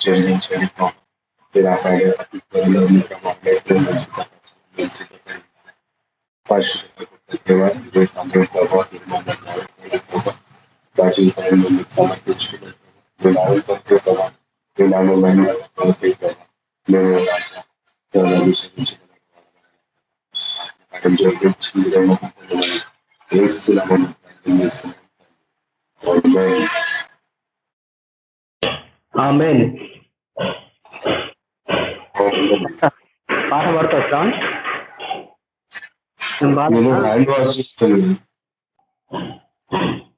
చెల్లించండి పరిశుద్ధ సమయం ప్రభావం సమర్పించుకున్నాం మేము ఆమెన్ పాట చేస్తున్నాను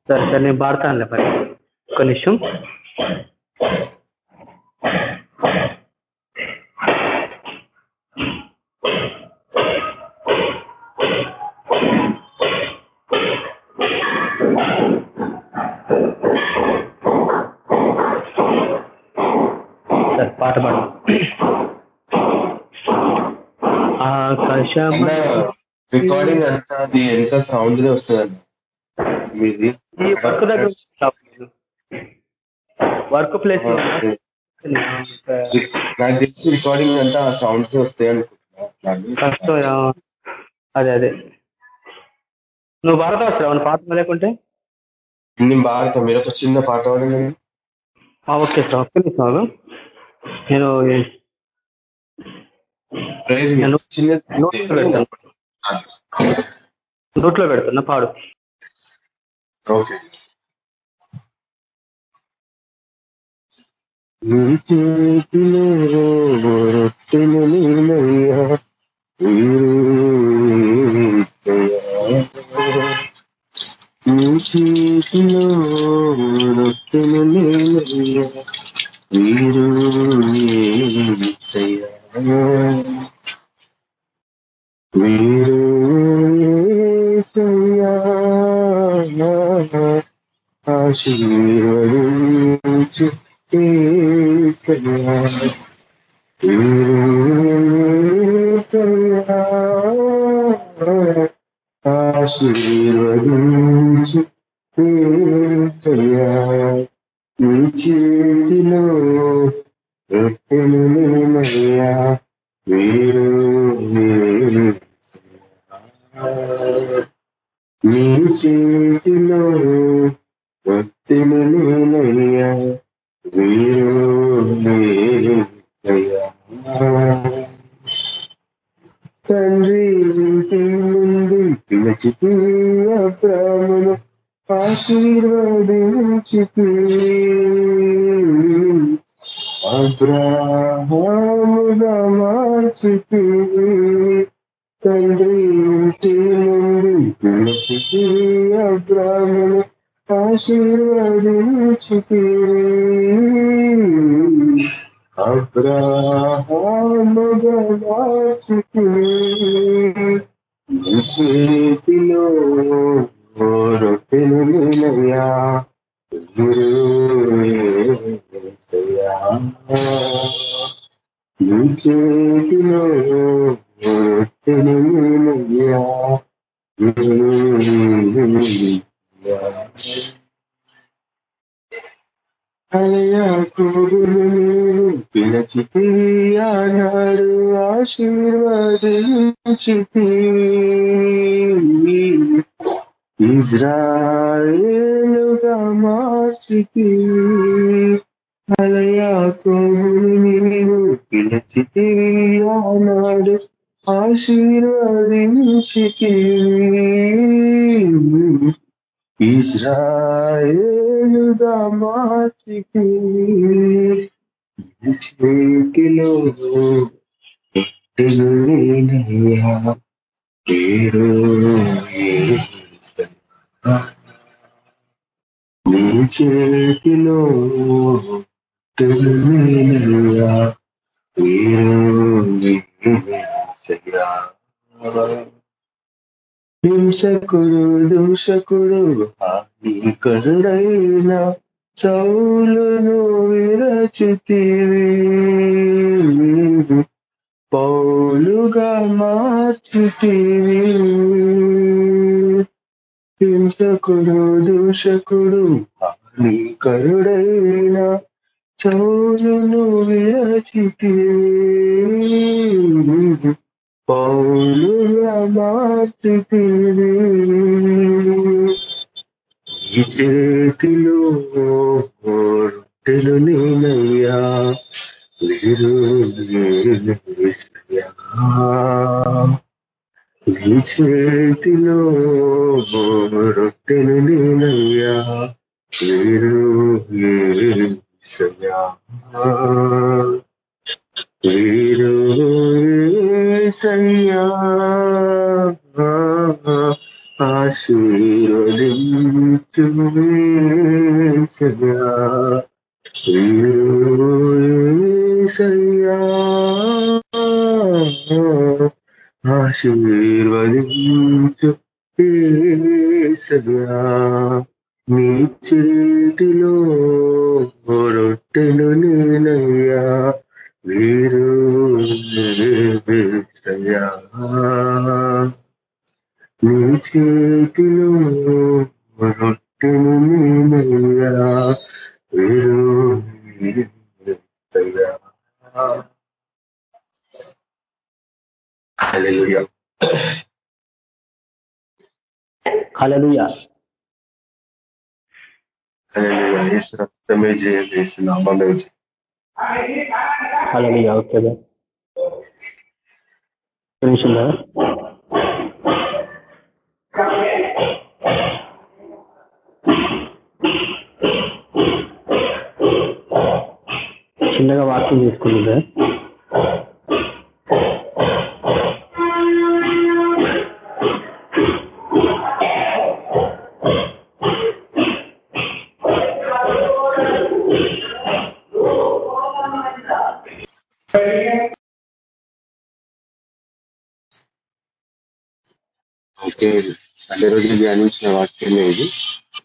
సరే సరే నేను పాడతానులే మరి. ఒక నిమిషం. పాట పాడు ఆకాశం రికార్డింగ్ అంతా అది ఎంత సౌండ్ వస్తుంది మీది? వర్క్ దగ్గర వర్క్ ప్లేస్ నాకు తెలిసి రికార్డింగ్ అంతా ఆ సౌండ్స్ వస్తాయి అనుకుంటున్నా. అదే అదే. నువ్వు భారత వస్తావు? పాట లేకుంటే? నేను భారత. మీరు ఒక చిన్న పాట పాడండి. Okay sir. ఒక్క నిమిషం నేను నోట్లో పెడుతున్నా పాడు ఓకే నీ చేతిలో రొట్టెను నీనయ్యా నీ చేతిలో రొట్టెను నీనయ్యా వీరు వీరు ఆశీర్వదించు ఆశీర్వదించు నీ చేతిలో రొట్టెను నేనయ్యా వీరు నీ చేతిలో రొట్టెను నేనయ్యా వీరు తండ్రి ముందు ఇజ్రాయేలుగా మార్చితి అలయా కోరులు ఆనాడు ఆశీర్వదించితి. ఇజ్రాయేలుగా మార్చితి చేతిలో పేరు చేతిలో నేనయ్యా హింసకుడు దూషకుడు హానికరుడైన చౌలును విరచితివి. పౌలుగా మార్చితివి. హింసకుడు దూషకుడు హానికరుడైన చౌలును విరచితివి పౌలుగా మార్చితివి. ఈ చేతిలో రొట్టెలు నేనయ్యా మీరు నీ చేతిలో రొట్టెలు నే వీరు యేసయ్యా. వీరు యేసయ్యా. ఆశీర్వదించు యేసయ్యా. వీరు యేసయ్యా. ఆశీర్వదించు యేసయ్యా. నీ చేతిలో రొట్టెలు నేనయ్యా వీరు యేసయ్యా. నీ చేతిలో రొట్టెలు నేనయ్యా వీరు యేసయ్యా. హల్లెలూయా. హల్లెలూయా హల్లెలూయా. యేసు రక్తమే జయం యేసు నామమే ఓకే చిన్నగా వాకింగ్ చేసుకుంది సండే ధ్యానించిన వాక్యమే ఇది.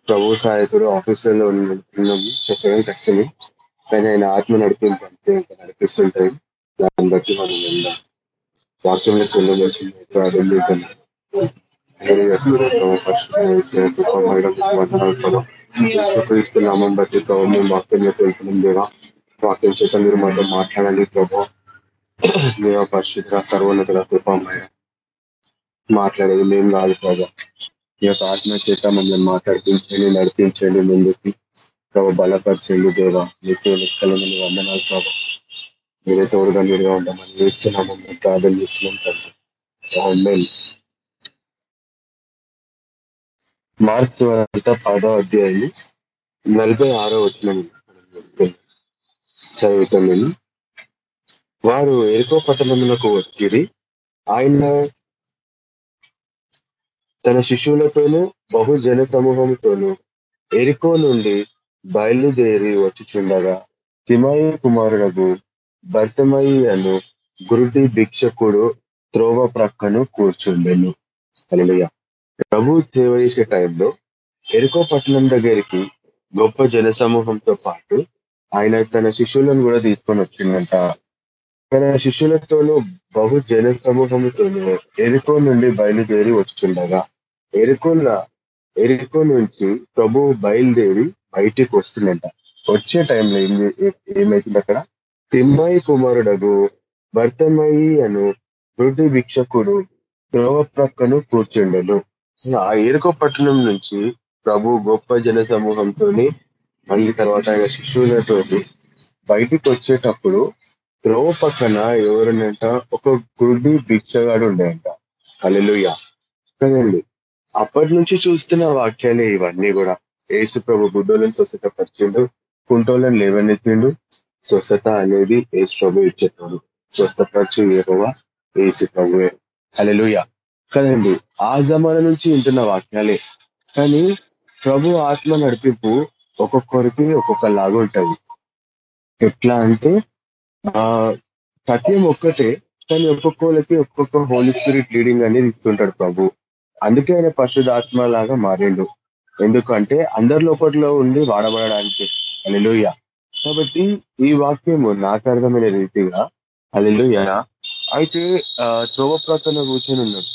ప్రభు సహాయకుడు ఆఫీసులో ఉన్నాము చెప్పడం కష్టమే కానీ ఆయన ఆత్మ నడిపించే నడిపిస్తుంటాయి దాన్ని బట్టి మనం వెళ్దాం వాక్యంలోకి వెళ్ళవలసి ప్రార్థన చేద్దాం నామం బట్టి ప్రభావ మేము వాక్యంలో వెళ్తున్నాం దేవా వాక్యం చేత మీరు మాతో మాట్లాడండి. ప్రభావ దేవా పరిశుద్ధ సర్వోన్నత కృపమైన మాట్లాడేది. మేము కాదు ప్రభా. ఈ యొక్క ఆత్మ చేత మమ్మల్ని మాట్లాడిపించండి నడిపించండి ముందుకి ప్రభావ బలపరచండి దేవ. మీకు లెక్కలను వందనాలు ప్రభావ మీరే తోడుగా మీరుగా ఉండమని వేస్తున్నాము మేము ప్రార్థన చేస్తున్నాం తండ్రి మార్క్స్ వార్త పదో అధ్యాయం నలభై ఆరో వచ్చిన చదువుతాను వారు ఎరుకో పట్టణములకు వచ్చిరి ఆయన తన శిష్యులతోనూ బహు జన సమూహంతోనూ ఎరికో నుండి బయలుదేరి వచ్చుచుండగా తిమాయి కుమారుడకు భర్తమయి అను గురుడి భిక్షకుడు త్రోవ ప్రక్కను కూర్చుండెను. హల్లెలూయా. ప్రభు సేవ చేసే టైంలో ఎరుకో పట్టణం దగ్గరికి గొప్ప జన సమూహంతో పాటు ఆయన తన శిష్యులను కూడా తీసుకొని వచ్చిందంట. తన శిష్యులతోనూ బహు జన సమూహంతోనూ ఎరుకో నుండి బయలుదేరి వచ్చుండగా ఎరుకోల ఎరుకో నుంచి ప్రభు బయలుదేరి బయటికి వస్తుందంట. వచ్చే టైంలో ఏంది ఏమైతుంది అక్కడ? తిమ్మాయి కుమారుడగు భర్తమయి అను వృద్ధి భిక్షకుడు ద్రోవ ప్రక్కను కూర్చుండెను. ఆ ఏరుకో పట్టణం నుంచి ప్రభు గొప్ప జన సమూహంతో మళ్ళీ తర్వాత ఆయన శిష్యులతో బయటికి వచ్చేటప్పుడు ద్రోవ పక్కన ఎవరునంట? ఒక గుడ్డి భిక్షగాడు ఉండేయంట. అల్లెలుయ్య కదండి అప్పటి నుంచి చూస్తున్న వాక్యాలే ఇవన్నీ కూడా. ఏసు ప్రభు గుడ్డోలను స్వస్థత పరిచిండు కుంటోలను లేవనెత్తిండు. స్వస్థత అనేది ఏసు ప్రభు ఇచ్చేటోడు. స్వస్థపరచు ఏవోవా ఏసు ప్రభువే. అలెలుయ కదండి ఆ జమాన నుంచి వింటున్న వాక్యాలే. కానీ ప్రభు ఆత్మ నడిపింపు ఒక్కొక్కరికి ఒక్కొక్క లాగా ఉంటది. ఎట్లా అంటే ఆ సత్యం ఒక్కటే కానీ ఒక్కొక్కరికి ఒక్కొక్క హోలీ స్పిరిట్ లీడింగ్ అనేది ఇస్తుంటాడు ప్రభు. అందుకే ఆయన పరిశుధాత్మ లాగా మారిండు. ఎందుకంటే అందరి లోపట్లో ఉండి వాడబడడానికి. అలెలుయ కాబట్టి ఈ వాక్యము నాకు అర్థమైన రీతిగా అలెలుయ అయితే త్రోవ ప్రక్కన కూర్చొని ఉన్నాడు.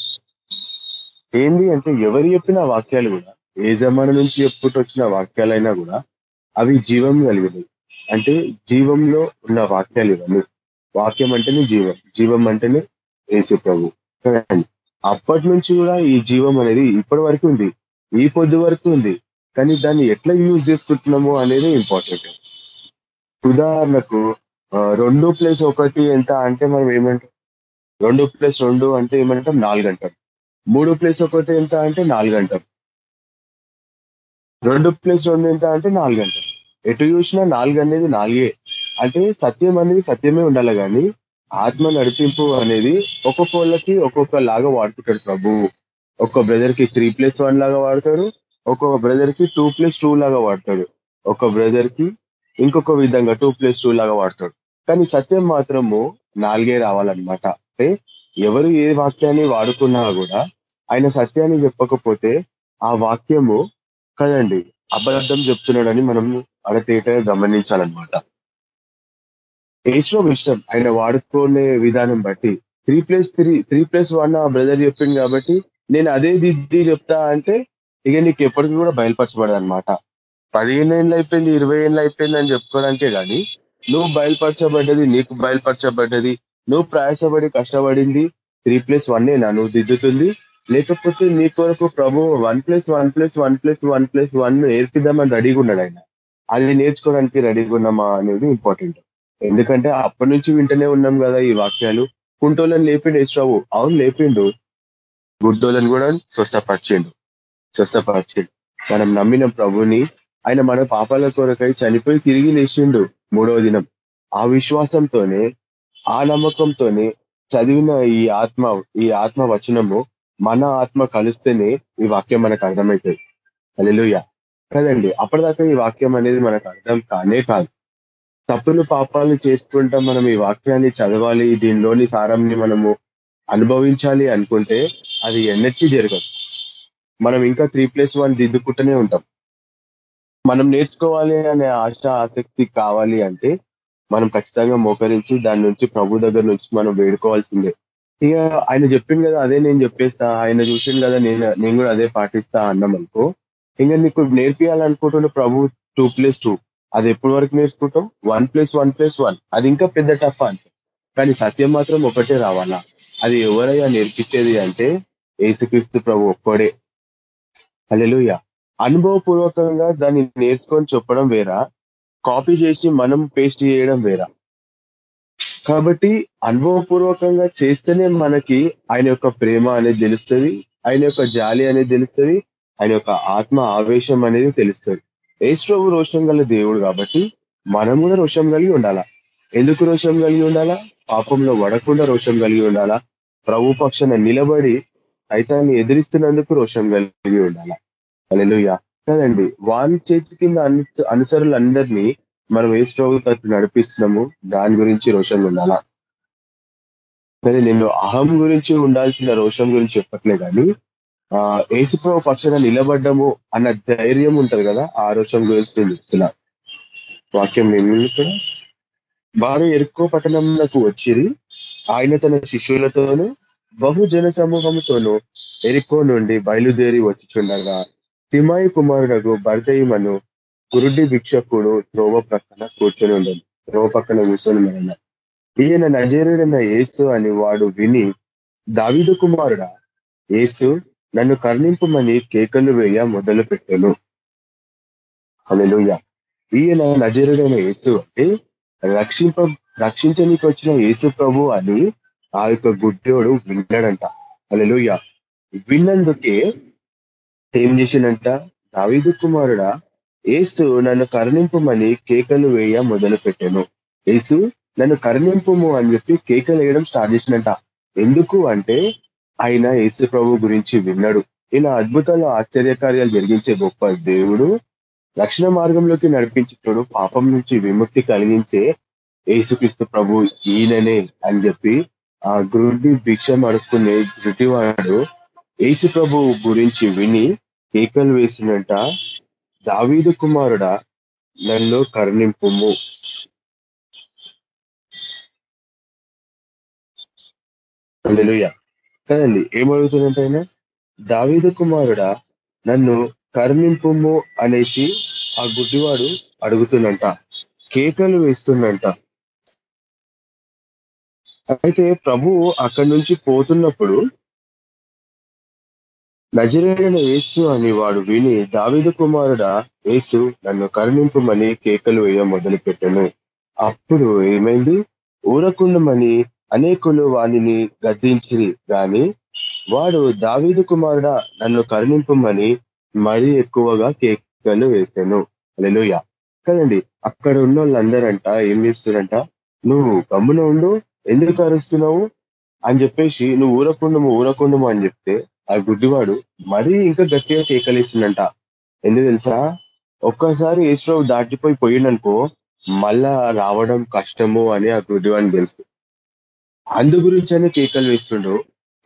ఏంది అంటే ఎవరు చెప్పిన వాక్యాలు కూడా ఏ జమాన నుంచి చెప్పుకుంటూ వచ్చిన వాక్యాలైనా కూడా అవి జీవం కలిగినవి. అంటే జీవంలో ఉన్న వాక్యాలు ఇవన్నీ. వాక్యం అంటేనే జీవం జీవం అంటేనే ఏసు ప్రభు అప్పటి నుంచి కూడా ఈ జీవం అనేది ఇప్పటి వరకు ఉంది. ఈ పొద్దు వరకు ఉంది. కానీ దాన్ని ఎట్లా యూజ్ చేసుకుంటున్నాము అనేది ఇంపార్టెంట్ ఉదాహరణకు రెండు ప్లస్ ఒకటి ఎంత అంటే మనం ఏమంటాం? రెండు ప్లస్ రెండు అంటే ఏమంటాం? నాలుగు అంటాం మూడు ప్లస్ ఒకటి ఎంత అంటే నాలుగు అంటాం రెండు ప్లస్ రెండు ఎంత అంటే నాలుగు అంటాం ఎటు చూసినా నాలుగు అనేది నాలుగే. అంటే సత్యం అనేది సత్యమే ఉండాలి కానీ ఆత్మ నడిపింపు అనేది ఒక్కొక్కళ్ళకి ఒక్కొక్క లాగా వాడుకుంటాడు ప్రభు. ఒక్క బ్రదర్కి త్రీ ప్లస్ వన్ లాగా వాడతాడు ఒక్కొక్క బ్రదర్కి టూ ప్లస్ టూ లాగా వాడతాడు ఒక బ్రదర్కి ఇంకొక విధంగా టూ ప్లస్ టూ లాగా వాడతాడు. కానీ సత్యం మాత్రము నాలుగే రావాలన్నమాట. అంటే ఎవరు ఏ వాక్యాన్ని వాడుకున్నా కూడా ఆయన సత్యాన్ని చెప్పకపోతే ఆ వాక్యము కదండి అబద్ధం చెప్తున్నాడని మనం అడతేటగా గమనించాలన్నమాట. ఏశ్వం ఇష్టం. ఆయన వాడుకునే విధానం బట్టి. Three plus three three plus one ఆ బ్రదర్ చెప్పింది కాబట్టి నేను అదే దిద్ది చెప్తా అంటే ఇక నీకు ఎప్పటికీ కూడా బయలుపరచబడదు అనమాట పదిహేను ఏళ్ళు అయిపోయింది ఇరవై ఏళ్ళు అయిపోయింది అని చెప్పుకోవడానికే కానీ నువ్వు బయలుపరచబడ్డది నీకు బయలుపరచబడ్డది నువ్వు ప్రయాసపడి కష్టపడింది త్రీ ప్లస్ వన్నేనా నువ్వు దిద్దుతుంది. లేకపోతే నీ కొరకు ప్రభు one plus one plus one plus one plus one నేర్పిద్దామని రెడీగా ఉన్నాడు ఆయన. అది నేర్చుకోవడానికి రెడీగా ఉన్నామా అనేది ఇంపార్టెంట్ ఎందుకంటే అప్పటి నుంచి వింటనే ఉన్నాం కదా ఈ వాక్యాలు. కుంటోళ్ళని లేపిండు యేసురావు అవును లేపిండు. గుడ్డోళ్ళని కూడా స్వస్థపరిచిండు. స్వస్థపరిచిండు. మనం నమ్మిన ప్రభుని ఆయన మన పాపాల కొరకై చనిపోయి తిరిగి లేచిండు మూడవ దినం. ఆ విశ్వాసంతోనే ఆ నమ్మకంతోనే చదివిన ఈ ఆత్మ ఈ ఆత్మ వచనము మన ఆత్మ కలిస్తేనే ఈ వాక్యం మనకు అర్థమవుతుంది. అలెలుయ కదండి అప్పటిదాకా ఈ వాక్యం అనేది మనకు అర్థం కానే కాదు. తప్పులు పాపాలు చేసుకుంటా మనం ఈ వాక్యాన్ని చదవాలి దీనిలోని సారాన్ని మనము అనుభవించాలి అనుకుంటే అది ఎన్నటికీ జరగదు. మనం ఇంకా త్రీ ప్లస్ వన్ దిద్దుకుంటూనే ఉంటాం. మనం నేర్చుకోవాలి అనే ఆశ ఆసక్తి కావాలి అంటే మనం ఖచ్చితంగా మోకరించి దాని నుంచి ప్రభు దగ్గర నుంచి మనం వేడుకోవాల్సిందే. ఇక ఆయన చెప్పింది కదా అదే నేను చెప్పేస్తా ఆయన చూసింది కదా నేను నేను కూడా అదే పాటిస్తా అన్నాం అనుకో ఇంకా నీకు నేర్పియాలనుకుంటున్న ప్రభు టూ ప్లస్ టూ అది ఎప్పటి వరకు నేర్చుకుంటాం? One plus one plus one అది ఇంకా పెద్ద టఫ్ ఆన్సర్ కానీ సత్యం మాత్రం ఒకటే రావాలా? అది ఎవరయ్యా నేర్పించేది అంటే ఏసుక్రీస్తు ప్రభు ఒక్కడే. అలెలుయ అనుభవపూర్వకంగా దాన్ని నేర్చుకొని చెప్పడం వేరా? కాపీ చేసి మనం పేస్ట్ చేయడం వేరా? కాబట్టి అనుభవపూర్వకంగా చేస్తేనే మనకి ఆయన యొక్క ప్రేమ అనేది తెలుస్తుంది ఆయన యొక్క జాలి అనేది తెలుస్తుంది ఆయన యొక్క ఆత్మ ఆవేశం అనేది తెలుస్తుంది. ఏశ్వరు రోషం గల దేవుడు కాబట్టి మనం కూడా రోషం కలిగి ఉండాలా? ఎందుకు రోషం కలిగి ఉండాలా? పాపంలో వడకుండా రోషం కలిగి ఉండాలా? ప్రభు పక్షాన నిలబడి సైతాన్ని ఎదిరిస్తున్నందుకు రోషం కలిగి ఉండాలా? అలెలుయ కదండి వాని చేతి కింద అను- అనుసరులందరినీ మనం ఏ స్ట్రోగు తట్టు నడిపిస్తున్నాము. దాని గురించి రోషంగా ఉండాలా? సరే నేను అహం గురించి ఉండాల్సిన రోషం గురించి చెప్పట్లే కానీ ఏసుప్రభు పక్షాన నిలబడ్డము అన్న ధైర్యం ఉంటది కదా ఆ రోషం గురించి నేను చెప్తున్నా. వాక్యం ఏమి ఇక్కడ వారు ఎరుకో పట్టణంలోకి వచ్చిరి. ఆయన తన శిష్యులతోనూ బహుజన సమూహంతోనూ ఎరుకో నుండి బయలుదేరి వచ్చుచుండగా తిమాయి కుమారుడకు భర్తయ్యమను గురుడి భిక్షకుడు త్రోవ ప్రక్కన కూర్చొని ఉండదు త్రోవ పక్కన కూర్చొని ఉన్న ఈయన నజరుడైన ఏసు అని వాడు విని దావిదు కుమారుడా ఏసు నన్ను కర్ణింపుమని కేకలు వేయ మొదలు పెట్టాను. అలెలుయ ఈయన నజరుడైన యేసు అంటే రక్షింప రక్షించనీకి వచ్చిన యేసు ప్రభు అని ఆ యొక్క గుడ్డోడు విన్నాడంట. అలెలుయ విన్నందుకే ఏం చేసిండంట? దావిదు కుమారుడా ఏసు నన్ను కరుణింపమని కేకలు వేయ మొదలు పెట్టాను. ఏసు నన్ను కరుణింపము అని చెప్పి కేకలు వేయడం స్టార్ట్ చేసినట్ట ఎందుకు అంటే ఆయన యేసు ప్రభు గురించి విన్నాడు. ఇలా అద్భుతాలు ఆశ్చర్యకార్యాలు జరిగించే గొప్ప దేవుడు రక్షణ మార్గంలోకి నడిపించేటోడు పాపం నుంచి విముక్తి కలిగించే యేసుక్రీస్తు ప్రభు ఈయననే అని చెప్పి ఆ గురుడి భిక్ష అడుక్కునే గుడ్డివాడు యేసు ప్రభు గురించి విని కేకలు వేసినట దావీదు కుమారుడా నన్ను కరుణింపుము. హల్లెలూయా. కదండి ఏమడుగుతున్నట్టు ఆయన దావీదు కుమారుడా నన్ను కరుణింపుము అనేసి ఆ గుడ్డివాడు అడుగుతున్నంట కేకలు వేస్తున్నంట అయితే ప్రభు అక్కడి నుంచి పోతున్నప్పుడు నజరేయుడైన యేసు అని వాడు విని దావిదు కుమారుడా యేసు నన్ను కరుణింపుమని కేకలు వేయ మొదలు పెట్టాను అప్పుడు ఏమైంది? ఊరకుండమని అనేకులు వానిని గద్దించిరి గాని వాడు దావీదు కుమారుడా నన్ను కరుణింపమని మరీ ఎక్కువగా కేకలు వేశాను అలెలుయ కదండి అక్కడ ఉన్న వాళ్ళందరంట ఏం చేస్తున్నారంట? నువ్వు గమ్మున ఉండు ఎందుకు అరుస్తున్నావు? అని చెప్పేసి నువ్వు ఊరకుండము ఊరకుండము అని చెప్తే ఆ గుడ్డివాడు మరీ ఇంకా గట్టిగా కేకలేస్తుందంట ఎందుకు తెలుసా? ఒక్కసారి ఈశ్వరావు దాటిపోయి పోయిండనుకో మళ్ళా రావడం కష్టము అని ఆ గుడ్డివాడిని తెలుసు. అందు గురించనే కేకలు వేస్తుండ్రు.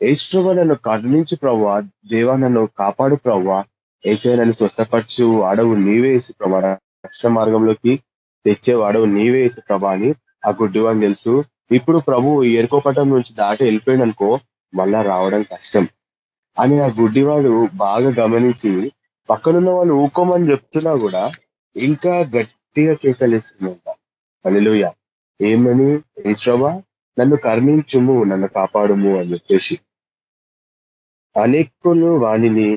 ఏశ్వవ నన్ను కరుణించు ప్రవ్వా దేవా నన్ను కాపాడు ప్రవ్వా. ఏసే నన్ను స్వస్థపరచు అడవు నీవే వేసు ప్రభా రక్షణ మార్గంలోకి తెచ్చే వాడవు నీవే వేసు ప్రభా అని ఆ గుడ్డివాడిని తెలుసు. ఇప్పుడు ప్రభు ఎరుకోపటం నుంచి దాటి వెళ్ళిపోయాడు అనుకో మళ్ళా రావడం కష్టం. అని ఆ గుడ్డివాడు బాగా గమనించి పక్కనున్న వాళ్ళు ఊకోమని చెప్తున్నా కూడా ఇంకా గట్టిగా కేకలేస్తుందంట అనిలుయ ఏమని? ఈశ్వవా నన్ను కర్మించుము నన్ను కాపాడుము అని చెప్పేసి. అనేకులు వాణిని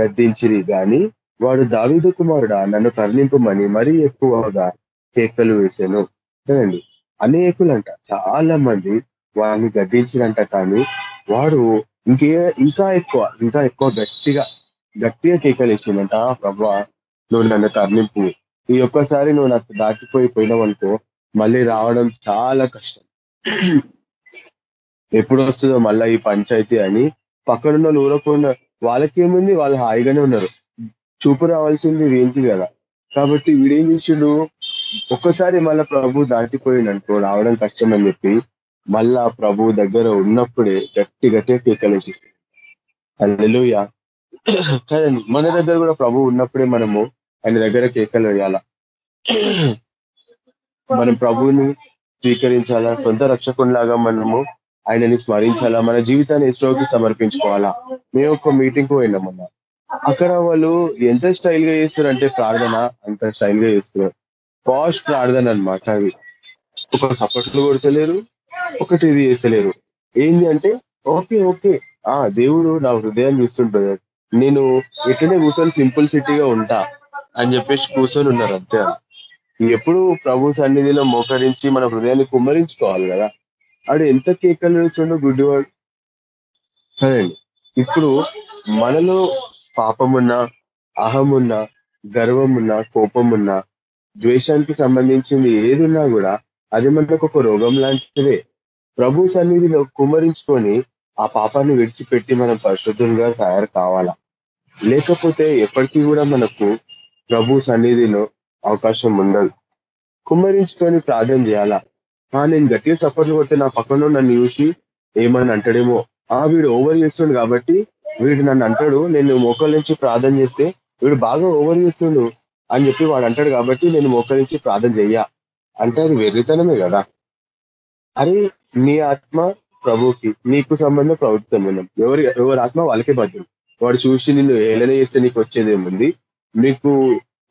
గద్దించిరి గాని వాడు దావిదు కుమారుడా నన్ను కర్ణింపమని మరీ ఎక్కువగా కేకలు వేశాను కదండి అనేకులంట చాలా మంది వాడిని గద్దించినంట కానీ వాడు ఇంకే ఇంకా ఎక్కువ ఇంకా ఎక్కువ గట్టిగా గట్టిగా కేకలు వేసిందంట ప్రభా నువ్వు నన్ను కర్ణింపు. ఈ ఒక్కసారి నువ్వు నాకు దాటిపోయి పోయినావనుకో మళ్ళీ రావడం చాలా కష్టం. ఎప్పుడు వస్తుందో మళ్ళా ఈ పంచాయతీ అని పక్కనున్న వాళ్ళు ఊరకుండా వాళ్ళకేముంది? వాళ్ళు హాయిగానే ఉన్నారు. చూపు రావాల్సింది ఏంటి కదా. కాబట్టి వీడేం చేసిండు? ఒక్కసారి మళ్ళా ప్రభు దాటిపోయిండనుకో రావడం కష్టం అని చెప్పి మళ్ళా ప్రభు దగ్గర ఉన్నప్పుడే గట్టి గట్టిగా కేకలేసి అల్లెలుయా కదండి మన దగ్గర కూడా ప్రభు ఉన్నప్పుడే మనము ఆయన దగ్గర కేకలు వేయాల? మనం ప్రభువుని స్వీకరించాలా? సొంత రక్షకుండాగా మనము ఆయనని స్మరించాలా? మన జీవితాన్ని ఇస్రోకి సమర్పించుకోవాలా? మేము ఒక మీటింగ్ పోయినాం మొన్న అక్కడ వాళ్ళు ఎంత స్టైల్గా చేస్తారు అంటే ప్రార్థన అంత స్టైల్గా చేస్తున్నారు పాష్ ప్రార్థన అనమాట అది ఒక సపోర్ట్లు కొడతలేరు ఒకటి ఇది చేస్తలేరు. ఏంది అంటే ఓకే ఓకే. ఆ దేవుడు నా హృదయాన్ని చూస్తుంటాడు. నేను ఎట్లనే కూర్చొని సింపుల్ సిటీగా ఉంటా అని చెప్పేసి కూర్చొని ఉన్నారు అంతే ఎప్పుడు ప్రభు సన్నిధిలో మోకరించి మన హృదయాన్ని కుమ్మరించుకోవాలి కదా. ఆడు ఎంత కేకలు వేస్తుండో గుడ్డివాడు. సరేండి. ఇప్పుడు మనలో పాపమున్నా అహమున్నా గర్వమున్నా కోపమున్నా ద్వేషానికి సంబంధించింది ఏదున్నా కూడా అది మనకు ఒక రోగం లాంటిదే. ప్రభు సన్నిధిలో కుమ్మరించుకొని ఆ పాపాన్ని విడిచిపెట్టి మనం పరిశుద్ధులుగా తయారు కావాలా? లేకపోతే ఎప్పటికీ కూడా మనకు ప్రభు సన్నిధిలో అవకాశం ఉండదు. కుమ్మరించుకొని ప్రార్థన చేయాలా? నేను గట్టిగా సపోర్ట్లు కొడితే నా పక్కన నన్ను చూసి ఏమని అంటాడేమో? ఆ వీడు ఓవర్ చేస్తుండు కాబట్టి వీడు నన్ను అంటాడు నేను మోకల నుంచి ప్రార్థన చేస్తే వీడు బాగా ఓవర్ చేస్తుండు అని చెప్పి వాడు అంటాడు కాబట్టి నేను మోకల నుంచి ప్రార్థన చెయ్యా. అంటే అది వెర్రితనమే కదా. అరే నీ ఆత్మ ప్రభుకి నీకు సంబంధం ప్రభుత్వ సంబంధం ఎవరి ఎవరి ఆత్మ వాళ్ళకే బద్దు వాడు చూసి నిన్ను ఏలనే చేస్తే నీకు వచ్చేదేముంది? నీకు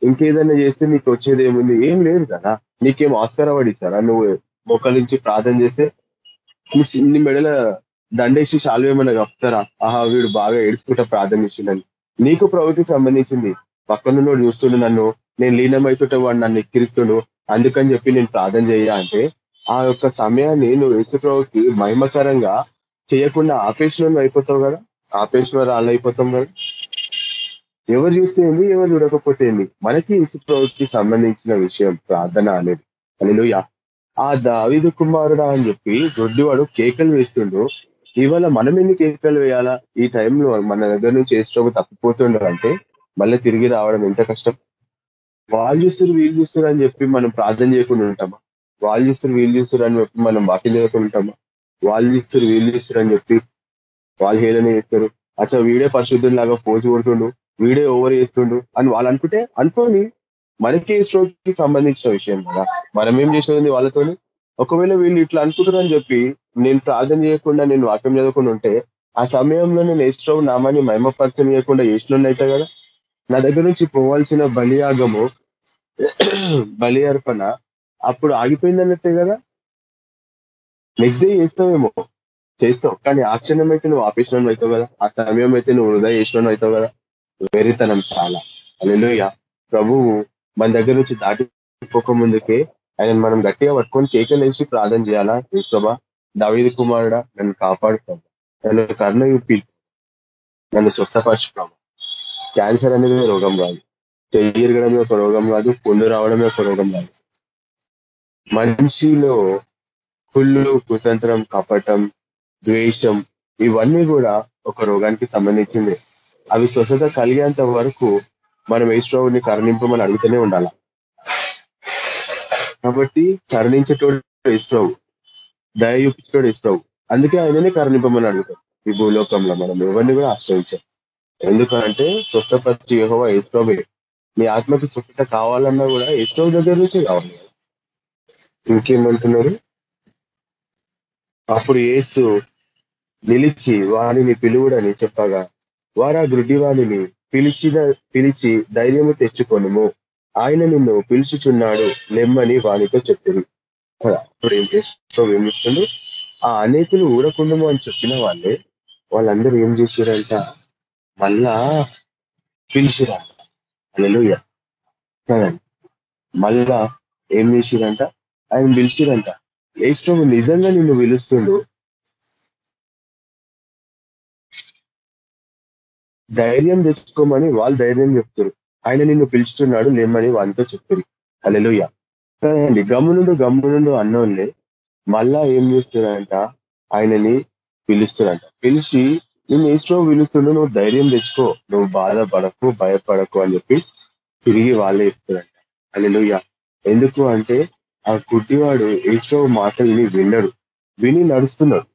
ఇంకేదైనా చేస్తే నీకు వచ్చేది ఏముంది ఏం లేదు కదా. నీకేం ఆస్కారం పడిస్తారా? నువ్వు మొక్కల నుంచి ప్రార్థన చేస్తే నీ మెడల దండేసి శాలు కప్తారా ఆహా వీడు బాగా ఏడుచుకుంటా ప్రార్థన చేసిండని. నీకు ప్రభుత్వం సంబంధించింది. పక్కన చూస్తుండు నన్ను. నేను లీనమైతుంటే వాడు నన్ను ఎక్కిరిస్తుండు. అందుకని చెప్పి నేను ప్రార్థన చేయ అంటే ఆ యొక్క సమయాన్ని నువ్వు ప్రభుకి మహిమకరంగా చేయకుండా ఆపేసిన అయిపోతావు కదా. ఆపేశ్వరాలు రాళ్ళు అయిపోతాం కదా. ఎవరు చూస్తే ఏంది ఎవరు చూడకపోతే ఏంది? మనకి ఇసుప్రవృత్తికి సంబంధించిన విషయం ప్రార్థన అనేది. అని ఆ దావిదు కుమారుడా అని చెప్పి దొడ్డివాడు కేకలు వేస్తుండు. ఇవాళ మనం ఎన్ని కేకలు వేయాలా? ఈ టైంలో మన దగ్గర నుంచి ఏసుకోక తప్పిపోతుండ్రు అంటే మళ్ళీ తిరిగి రావడం ఎంత కష్టం? వాళ్ళు చూస్తారు వీళ్ళు చూస్తారు అని చెప్పి మనం ప్రార్థన చేయకుండా ఉంటామా? వాళ్ళు చూస్తారు వీళ్ళు చూస్తారు అని చెప్పి మనం వాకింగ్ చేయకుండా ఉంటామా? వాళ్ళు చూస్తారు వీళ్ళు చూస్తారు అని చెప్పి వాళ్ళు హేళన చేస్తారు. అసలు వీడే పరిశుద్ధులాగా పోసి కొడుతుండు. వీడే ఓవర్ చేస్తుండు అని వాళ్ళు అనుకుంటే అనుకోని మనకి స్ట్రోక్కి సంబంధించిన విషయం కదా. మనం ఏం చేసినది వాళ్ళతోని? ఒకవేళ వీళ్ళు ఇట్లా అనుకుంటారని చెప్పి నేను ప్రార్థన చేయకుండా నేను వాక్యం చదవకుండా ఉంటే ఆ సమయంలో నేను ఏస్ట్రో నామాన్ని మహిమపరచం చేయకుండా ఏసులోనే అవుతా కదా. నా దగ్గర నుంచి పోవాల్సిన బలియాగము బలి అర్పణ అప్పుడు ఆగిపోయిందన్నట్టే కదా. నెక్స్ట్ డే చేస్తావేమో చేస్తావు కానీ ఆ క్షణం అయితే నువ్వు ఆపేసిన అవుతావు కదా. ఆ సమయం అయితే నువ్వు వృధా చేసిన అవుతావు కదా. వేరితనం చాలా. అల్లెలుయ ప్రభువు మన దగ్గర నుంచి దాటిపోక ముందుకే ఆయన మనం గట్టిగా పట్టుకొని కేకలేసి ప్రార్థన చేయాలా? కృష్ణబా దావీది కుమారుడా నన్ను కాపాడుతాను నన్ను కర్ణ యూపి నన్ను స్వస్థపరచు క్యాన్సర్ అనేది రోగం కాదు. చెయ్యరగడమే ఒక రోగం కాదు. పుండు రావడమే ఒక రోగం కాదు. మనిషిలో కుళ్ళు కుతంత్రం కపటం ద్వేషం ఇవన్నీ కూడా ఒక రోగానికి సంబంధించింది. అవి స్వస్థత కలిగేంత వరకు మనం ఈశ్వరుని కరుణింపమని అడుగుతూనే ఉండాలి. కాబట్టి కరుణించేటోడు ఇష్టవు దయ చూపించేటోడు ఇష్టవు అందుకే ఆయననే కరుణింపమని అడుగుతాం ఈ భూలోకంలో మనం ఎవరిని కూడా ఆశ్రయించాం. ఎందుకంటే స్వస్థపతి యహోవా ఇష్టవే మీ ఆత్మకి స్వస్థత కావాలన్నా కూడా ఏస్ప్రభు దగ్గర నుంచే కావాలి. ఇంకేమంటున్నారు? అప్పుడు ఏసు నిలిచి వారిని పిలువుడని చెప్పగా వారా గుడ్డి పిలిచిన పిలిచి ధైర్యము తెచ్చుకొనుము. ఆయన నిన్ను పిలుచుచున్నాడు లెమ్మని వానితో చెప్పింది అప్పుడు ఏం చేస్తూ చెప్తుంది ఆ అనేకులు ఊరకుండము అని చెప్పిన వాళ్ళే వాళ్ళందరూ ఏం చేశారంట మళ్ళా పిలిచిరా. మళ్ళా ఏం చేసిరంట? ఆయన పిలిచిరంట. ఏష్టం నిజంగా నిన్ను పిలుస్తుండు? ధైర్యం తెచ్చుకోమని వాళ్ళు ధైర్యం చెప్తారు ఆయన నిన్ను పిలుచుతున్నాడు లేమని వాళ్ళతో చెప్తారు అలెలుయ కదండి గమ్మునుండు గమ్మునుండు అన్నోళ్ళే మళ్ళా ఏం చేస్తున్నారంట ఆయనని పిలుస్తున్నారంట పిలిచి నేను ఏస్ట్రో పిలుస్తున్నా నువ్వు ధైర్యం తెచ్చుకో. నువ్వు బాధపడకు భయపడకు అని చెప్పి తిరిగి వాళ్ళే చెప్తారంట. అలెలుయ ఎందుకు అంటే ఆ గుడ్డివాడు ఏస్ట్రో మాటల్ని విన్నాడు విని నడుస్తున్నాడు.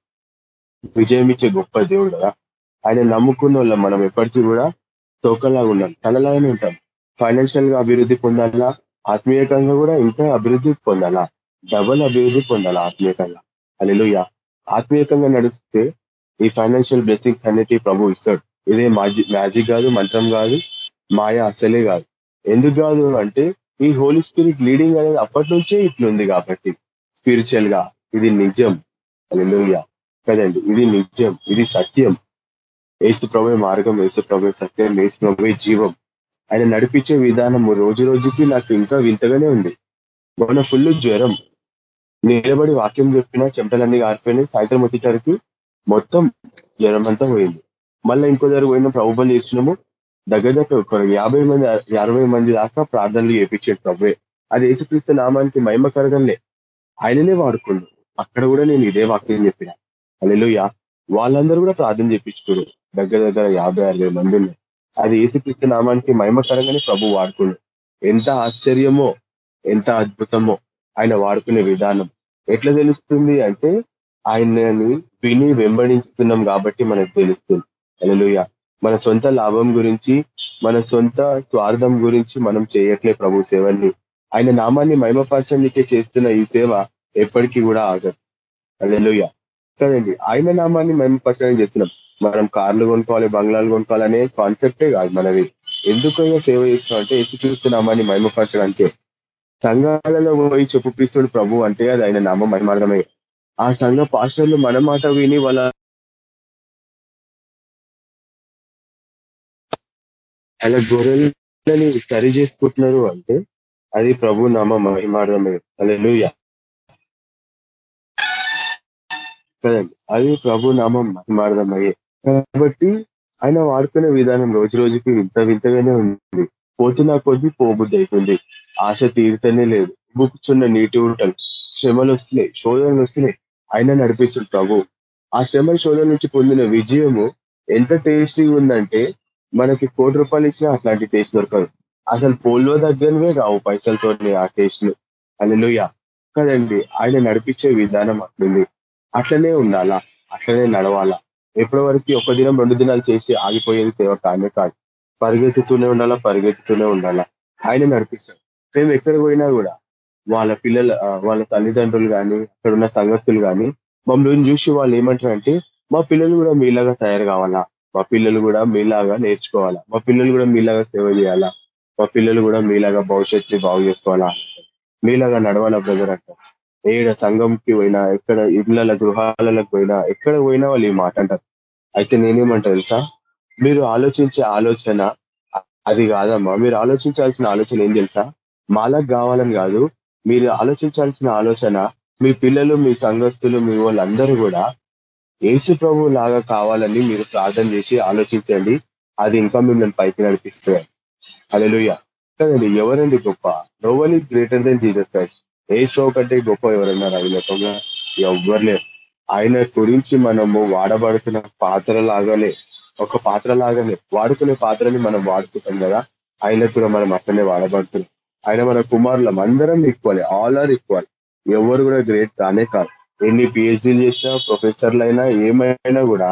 విజయం ఇచ్చే గొప్ప దేవుడు కదా. ఆయన నమ్ముకున్న వాళ్ళం మనం ఎప్పటికీ కూడా తోకలాగా ఉన్నాం తనలాగానే ఉంటాం. ఫైనాన్షియల్గా అభివృద్ధి పొందాలా? ఆత్మీయకంగా కూడా ఇంకా అభివృద్ధి పొందాలా? డబల్ అభివృద్ధి పొందాలా ఆత్మీయకంగా? అలెలుయ ఆత్మీయకంగా నడిస్తే ఈ ఫైనాన్షియల్ బ్లెస్సింగ్స్ అన్నిటి ప్రభు ఇస్తాడు. ఇదే మ్యాజిక్ కాదు మంత్రం కాదు మాయ అసలే కాదు. ఎందుకు కాదు అంటే ఈ హోలీ స్పిరిట్ లీడింగ్ అనేది అప్పటి నుంచే ఇట్లుంది కాబట్టి. స్పిరిచువల్గా. ఇది నిజం. అలెలుయ కదండి ఇది నిజం. ఇది సత్యం. ఏసు ప్రభు మార్గం ఏసు ప్రభు సత్యం ఏసు ప్రభు జీవం. ఆయన నడిపించే విధానం రోజు రోజుకి నాకు ఇంకా వింతగానే ఉంది. మొన్న ఫుల్ జ్వరం. నిలబడి వాక్యం చెప్పినా చెమటలన్నీ ఆరిపోయినాయి. సాయంత్రం వచ్చేసరికి మొత్తం జ్వరం అంతా పోయింది. మళ్ళీ ఇంకో దగ్గర పోయిన ప్రభుబలు ఇచ్చినాము దగ్గర దగ్గర యాభై మంది అరవై మంది దాకా ప్రార్థనలు చేపించే ప్రభువే. అది ఏసుక్రీస్తు నామానికి మహిమ కరగంలే ఆయననే వాడుకుండు అక్కడ కూడా నేను ఇదే వాక్యం చెప్పిన. అలెలుయ వాళ్ళందరూ కూడా ప్రార్థన చేయించుకోరు దగ్గర దగ్గర యాభై అరవై మంది ఉన్నారు. అది ఏసుక్రీస్తు నామానికి మహిమకరంగానే ప్రభు వాడుకుండు ఎంత ఆశ్చర్యమో ఎంత అద్భుతమో ఆయన వాడుకునే విధానం. ఎట్లా తెలుస్తుంది అంటే ఆయనని విని వెంబడించుతున్నాం కాబట్టి మనకు తెలుస్తుంది. అలలుయ మన సొంత లాభం గురించి మన సొంత స్వార్థం గురించి మనం చేయట్లే ప్రభు సేవల్ని ఆయన నామాన్ని మహిమపరచడానికే చేస్తున్న ఈ సేవ ఎప్పటికీ కూడా ఆగదు. అలలుయ కదండి ఆయన నామాన్ని మహిమపరచడానికి చేస్తున్నాం. మనం కార్లు కొనుక్కోవాలి బంగ్లాలు కొనుక్కోవాలి అనే కాన్సెప్టే కాదు మనది. ఎందుకైనా సేవ చేస్తున్నాం అంటే ఎసు చూస్తున్నామని మహిమపరచడానికే సంఘాలలో పోయి చెప్పుపిస్తుడు ప్రభు అంటే అది ఆయన నామం మహిమార్థమే ఆ సంఘ పాస్టర్లు మన మాట విని వాళ్ళ అలా గొర్రెలని సరి చేసుకుంటున్నారు అంటే అది ప్రభు నామ మహిమార్థమే అలా కదండి అది ప్రభు నామం మహిమార్థమయ్యే కాబట్టి ఆయన వాడుకునే విధానం రోజు రోజుకి వింత వింతగానే ఉంది. పోతున్నా కొద్ది పోబుద్ది అవుతుంది. ఆశ తీరుతనే లేదు. బుక్కుచున్న నీటి ఉంటాను శ్రమలు వస్తున్నాయి శోధనలు వస్తున్నాయి. ఆయన నడిపిస్తుంది ప్రభు. ఆ శ్రమ శోధన నుంచి పొందిన విజయము ఎంత టేస్టీగా ఉందంటే మనకి కోటి రూపాయలు ఇచ్చినా అట్లాంటి టేస్ట్ దొరకదు. అసలు పోల్లో దగ్గరవే రావు పైసలతో ఆ టేస్ట్లు అల్లెలుయ కదండి ఆయన నడిపించే విధానం అట్లుంది. అట్లనే ఉండాలా? అట్లనే నడవాలా? ఎప్పటి వరకు ఒక దినం రెండు దినాలు చేసి ఆగిపోయేది సేవ కానే కాదు. పరిగెత్తుతూనే ఉండాలా పరిగెత్తుతూనే ఉండాలా? ఆయన నడిపిస్తాడు. మేము ఎక్కడ పోయినా కూడా వాళ్ళ పిల్లల వాళ్ళ తల్లిదండ్రులు కానీ అక్కడ ఉన్న సంఘస్థులు కానీ మమ్మల్ని చూసి వాళ్ళు ఏమంటారంటే మా పిల్లలు కూడా మీలాగా తయారు కావాలా? మా పిల్లలు కూడా మీలాగా నేర్చుకోవాలా? మా పిల్లలు కూడా మీలాగా సేవ చేయాలా? మా పిల్లలు కూడా మీలాగా భవిష్యత్తు బాగు చేసుకోవాలా? మీలాగా నడవాలా బ్రదర్ అంట ఏడ సంఘంకి పోయినా ఎక్కడ ఇళ్ళ గృహాలకు పోయినా ఎక్కడ పోయినా వాళ్ళు ఈ మాట అంటారు. అయితే నేనేమంటా తెలుసా? మీరు ఆలోచించే ఆలోచన అది కాదమ్మా. మీరు ఆలోచించాల్సిన ఆలోచన ఏం తెలుసా? మాలకు కావాలని కాదు. మీరు ఆలోచించాల్సిన ఆలోచన మీ పిల్లలు మీ సంఘస్థులు మీ వాళ్ళందరూ కూడా యేసు ప్రభు లాగా కావాలని మీరు ప్రార్థన చేసి ఆలోచించండి. అది ఇంకా మిమ్మల్ని పైకి నడిపిస్తుంది. అలెలుయ్య కదండి ఎవరండి గొప్ప? No one greater than Jesus Christ. ఏ షో కంటే గొప్ప ఎవరన్నారు ఈ లోకంలో ఎవ్వరులేరు ఆయన గురించి మనము వాడబడుతున్న పాత్ర లాగానే ఒక పాత్ర లాగానే వాడుకునే పాత్రని మనం వాడుకుంటాం కదా ఆయన కూడా మనం అట్లనే వాడబడుతున్నాం ఆయన మన కుమారులం అందరం ఈక్వాలి ఆల్ ఆర్ ఈక్వల్ ఎవరు కూడా గ్రేట్ కానే కాదు. ఎన్ని పిహెచ్డీలు చేసినా ప్రొఫెసర్లు అయినా ఏమైనా కూడా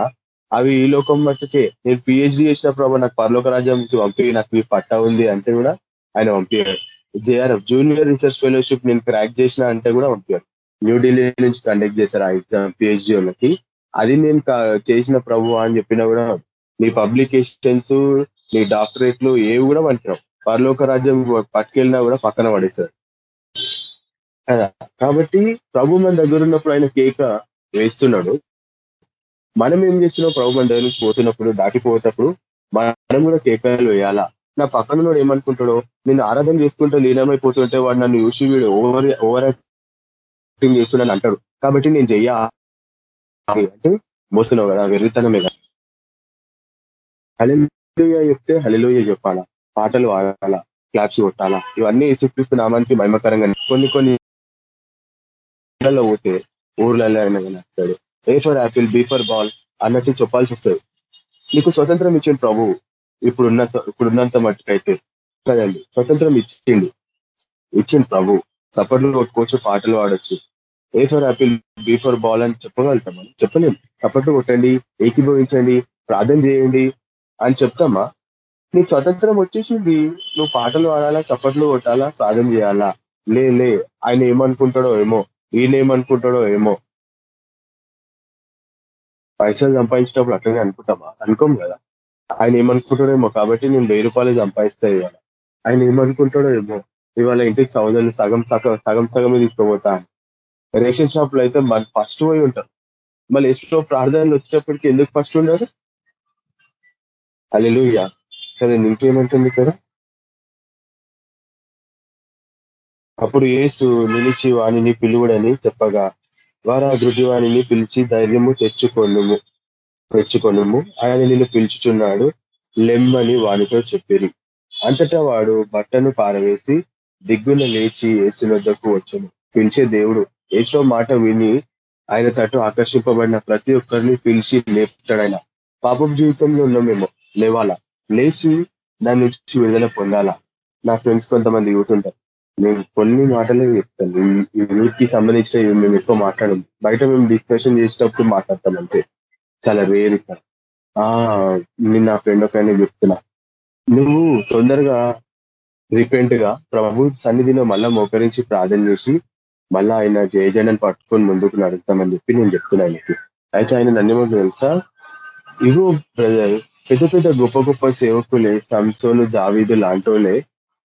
అవి ఈ లోకం మట్టుకే. నేను పిహెచ్డీ చేసిన ప్రభావ నాకు పరలోక రాజ్యం పంపి నాకు మీ పట్ట ఉంది అంటే కూడా ఆయన పంపించాడు జేఆర్ఎఫ్ జూనియర్ రీసెర్చ్ ఫెలోషిప్ నేను క్రాక్ చేసిన అంటే కూడా పంపించాడు న్యూఢిల్లీ నుంచి కండక్ట్ చేశారు ఆ ఎగ్జామ్ పిహెచ్డీ వాళ్ళకి. అది నేను చేసిన ప్రభు అని చెప్పినా కూడా నీ పబ్లికేషన్స్ నీ డాక్టరేట్లు ఏవి కూడా పంటావు పరలోక రాజ్యం పట్టుకెళ్ళినా కూడా పక్కన పడేశారు. కదా? కాబట్టి ప్రభు మన దగ్గర ఉన్నప్పుడు ఆయన కేక వేస్తున్నాడు. మనం ఏం చేస్తున్నాం? ప్రభు మన దగ్గర నుంచి పోతున్నప్పుడు దాటిపోయేటప్పుడు మనం కూడా కేకలు వేయాలా? నా పక్కన ఏమనుకుంటాడో? నేను ఆరాధన చేసుకుంటూ లీనమైపోతుంటే వాడు నన్ను చూసి వీడు ఓవర్ ఓవర్ యాక్టింగ్ చేస్తున్నాను అంటాడు. కాబట్టి నేను చెయ్య. అంటే మోస్తున్నావు కదా వెర్రితనమే కదా. హలిలోయ చెప్తే హలిలోయ చెప్పాలా? పాటలు ఆడాలా క్లాప్స్ కొట్టాలా? ఇవన్నీ యేసుక్రీస్తు నామానికి మహిమకరంగా కొన్ని కొన్ని ఊళ్ళలో పోతే ఊర్లలో అయినా వస్తాడు. A for apple B for ball అన్నట్టు చెప్పాల్సి వస్తుంది. నీకు స్వతంత్రం ఇచ్చిన ప్రభువు ఇప్పుడున్న ఇప్పుడున్నంత మట్టుకైతే కదండి స్వతంత్రం ఇచ్చిండు ఇచ్చింది ప్రభు. చప్పట్లు కొట్టుకోవచ్చు పాటలు పాడొచ్చు A for apple B for ball అని చెప్పగలుగుతామా? చెప్పలేం. చప్పట్లు కొట్టండి ఏకీభవించండి ప్రార్థన చేయండి అని చెప్తామా? నీకు స్వతంత్రం వచ్చేసింది. నువ్వు పాటలు పాడాలా చప్పట్లు కొట్టాలా ప్రార్థన చేయాలా? లే లే. ఆయన ఏమనుకుంటాడో ఏమో. ఈయన ఏమనుకుంటాడో ఏమో. పైసలు సంపాదించినప్పుడు అట్లనే అనుకుంటామా? అనుకోం కదా. ఆయన ఏమనుకుంటాడేమో కాబట్టి నేను వెయ్యి రూపాయలు సంపాదిస్తా ఇవాళ. ఆయన ఏమనుకుంటాడో ఏమో ఇవాళ ఇంటికి సౌదరులు సగం సగం సగం సగమే తీసుకోబోతా రేషన్ షాప్లో అయితే మన ఫస్ట్ పోయి ఉంటారు మళ్ళీ ఎస్టో ప్రార్థనలు వచ్చేటప్పటికి ఎందుకు ఫస్ట్ ఉన్నారు అల్లెలు కదా ఇంకేమంటుంది ఇక్కడ? అప్పుడు ఏసు నిలిచి వాణిని పిలువుడని చెప్పగా వారు ఆ పిలిచి ధైర్యము తెచ్చుకొనుము. తెచ్చుకొనుము ఆయన నిన్ను పిలుచుచున్నాడు. లెమ్మని వానితో చెప్పిరి. అంతటా వాడు బట్టను పారవేసి దిగ్గున లేచి వద్దకు వచ్చాను. పిలిచే దేవుడు ఏసో మాట విని ఆయన తట్టు ఆకర్షింపబడిన ప్రతి ఒక్కరిని పిలిచి లేపుతాడైన. పాపం జీవితంలో ఉన్నామేమో లేవాలా? లేచి దాని నుంచి విడుదల పొందాలా? నా ఫ్రెండ్స్ కొంతమంది యూత్ ఉంటారు నేను కొన్ని మాటలే చెప్తాను. ఈ యూత్కి సంబంధించిన మేము ఎక్కువ మాట్లాడము. బయట మేము డిస్కషన్ చేసేటప్పుడు మాట్లాడతాం అంతే. చాలా రేర్ ఇక్కడ. నేను నా ఫ్రెండ్ ఒక చెప్తున్నా. నువ్వు తొందరగా రిపెంట్గా ప్రభు సన్నిధిలో మళ్ళా మోకరించి ప్రార్థన చేసి మళ్ళా ఆయన జయజనని పట్టుకొని ముందుకు నడుస్తామని చెప్పి నేను చెప్తున్నా ఆయనకి. అయితే ఆయన నన్ను తెలుసా? ఇగో బ్రదర్ పెద్ద పెద్ద గొప్ప గొప్ప సేవకులే సంసోలు దావీదు లాంటోలే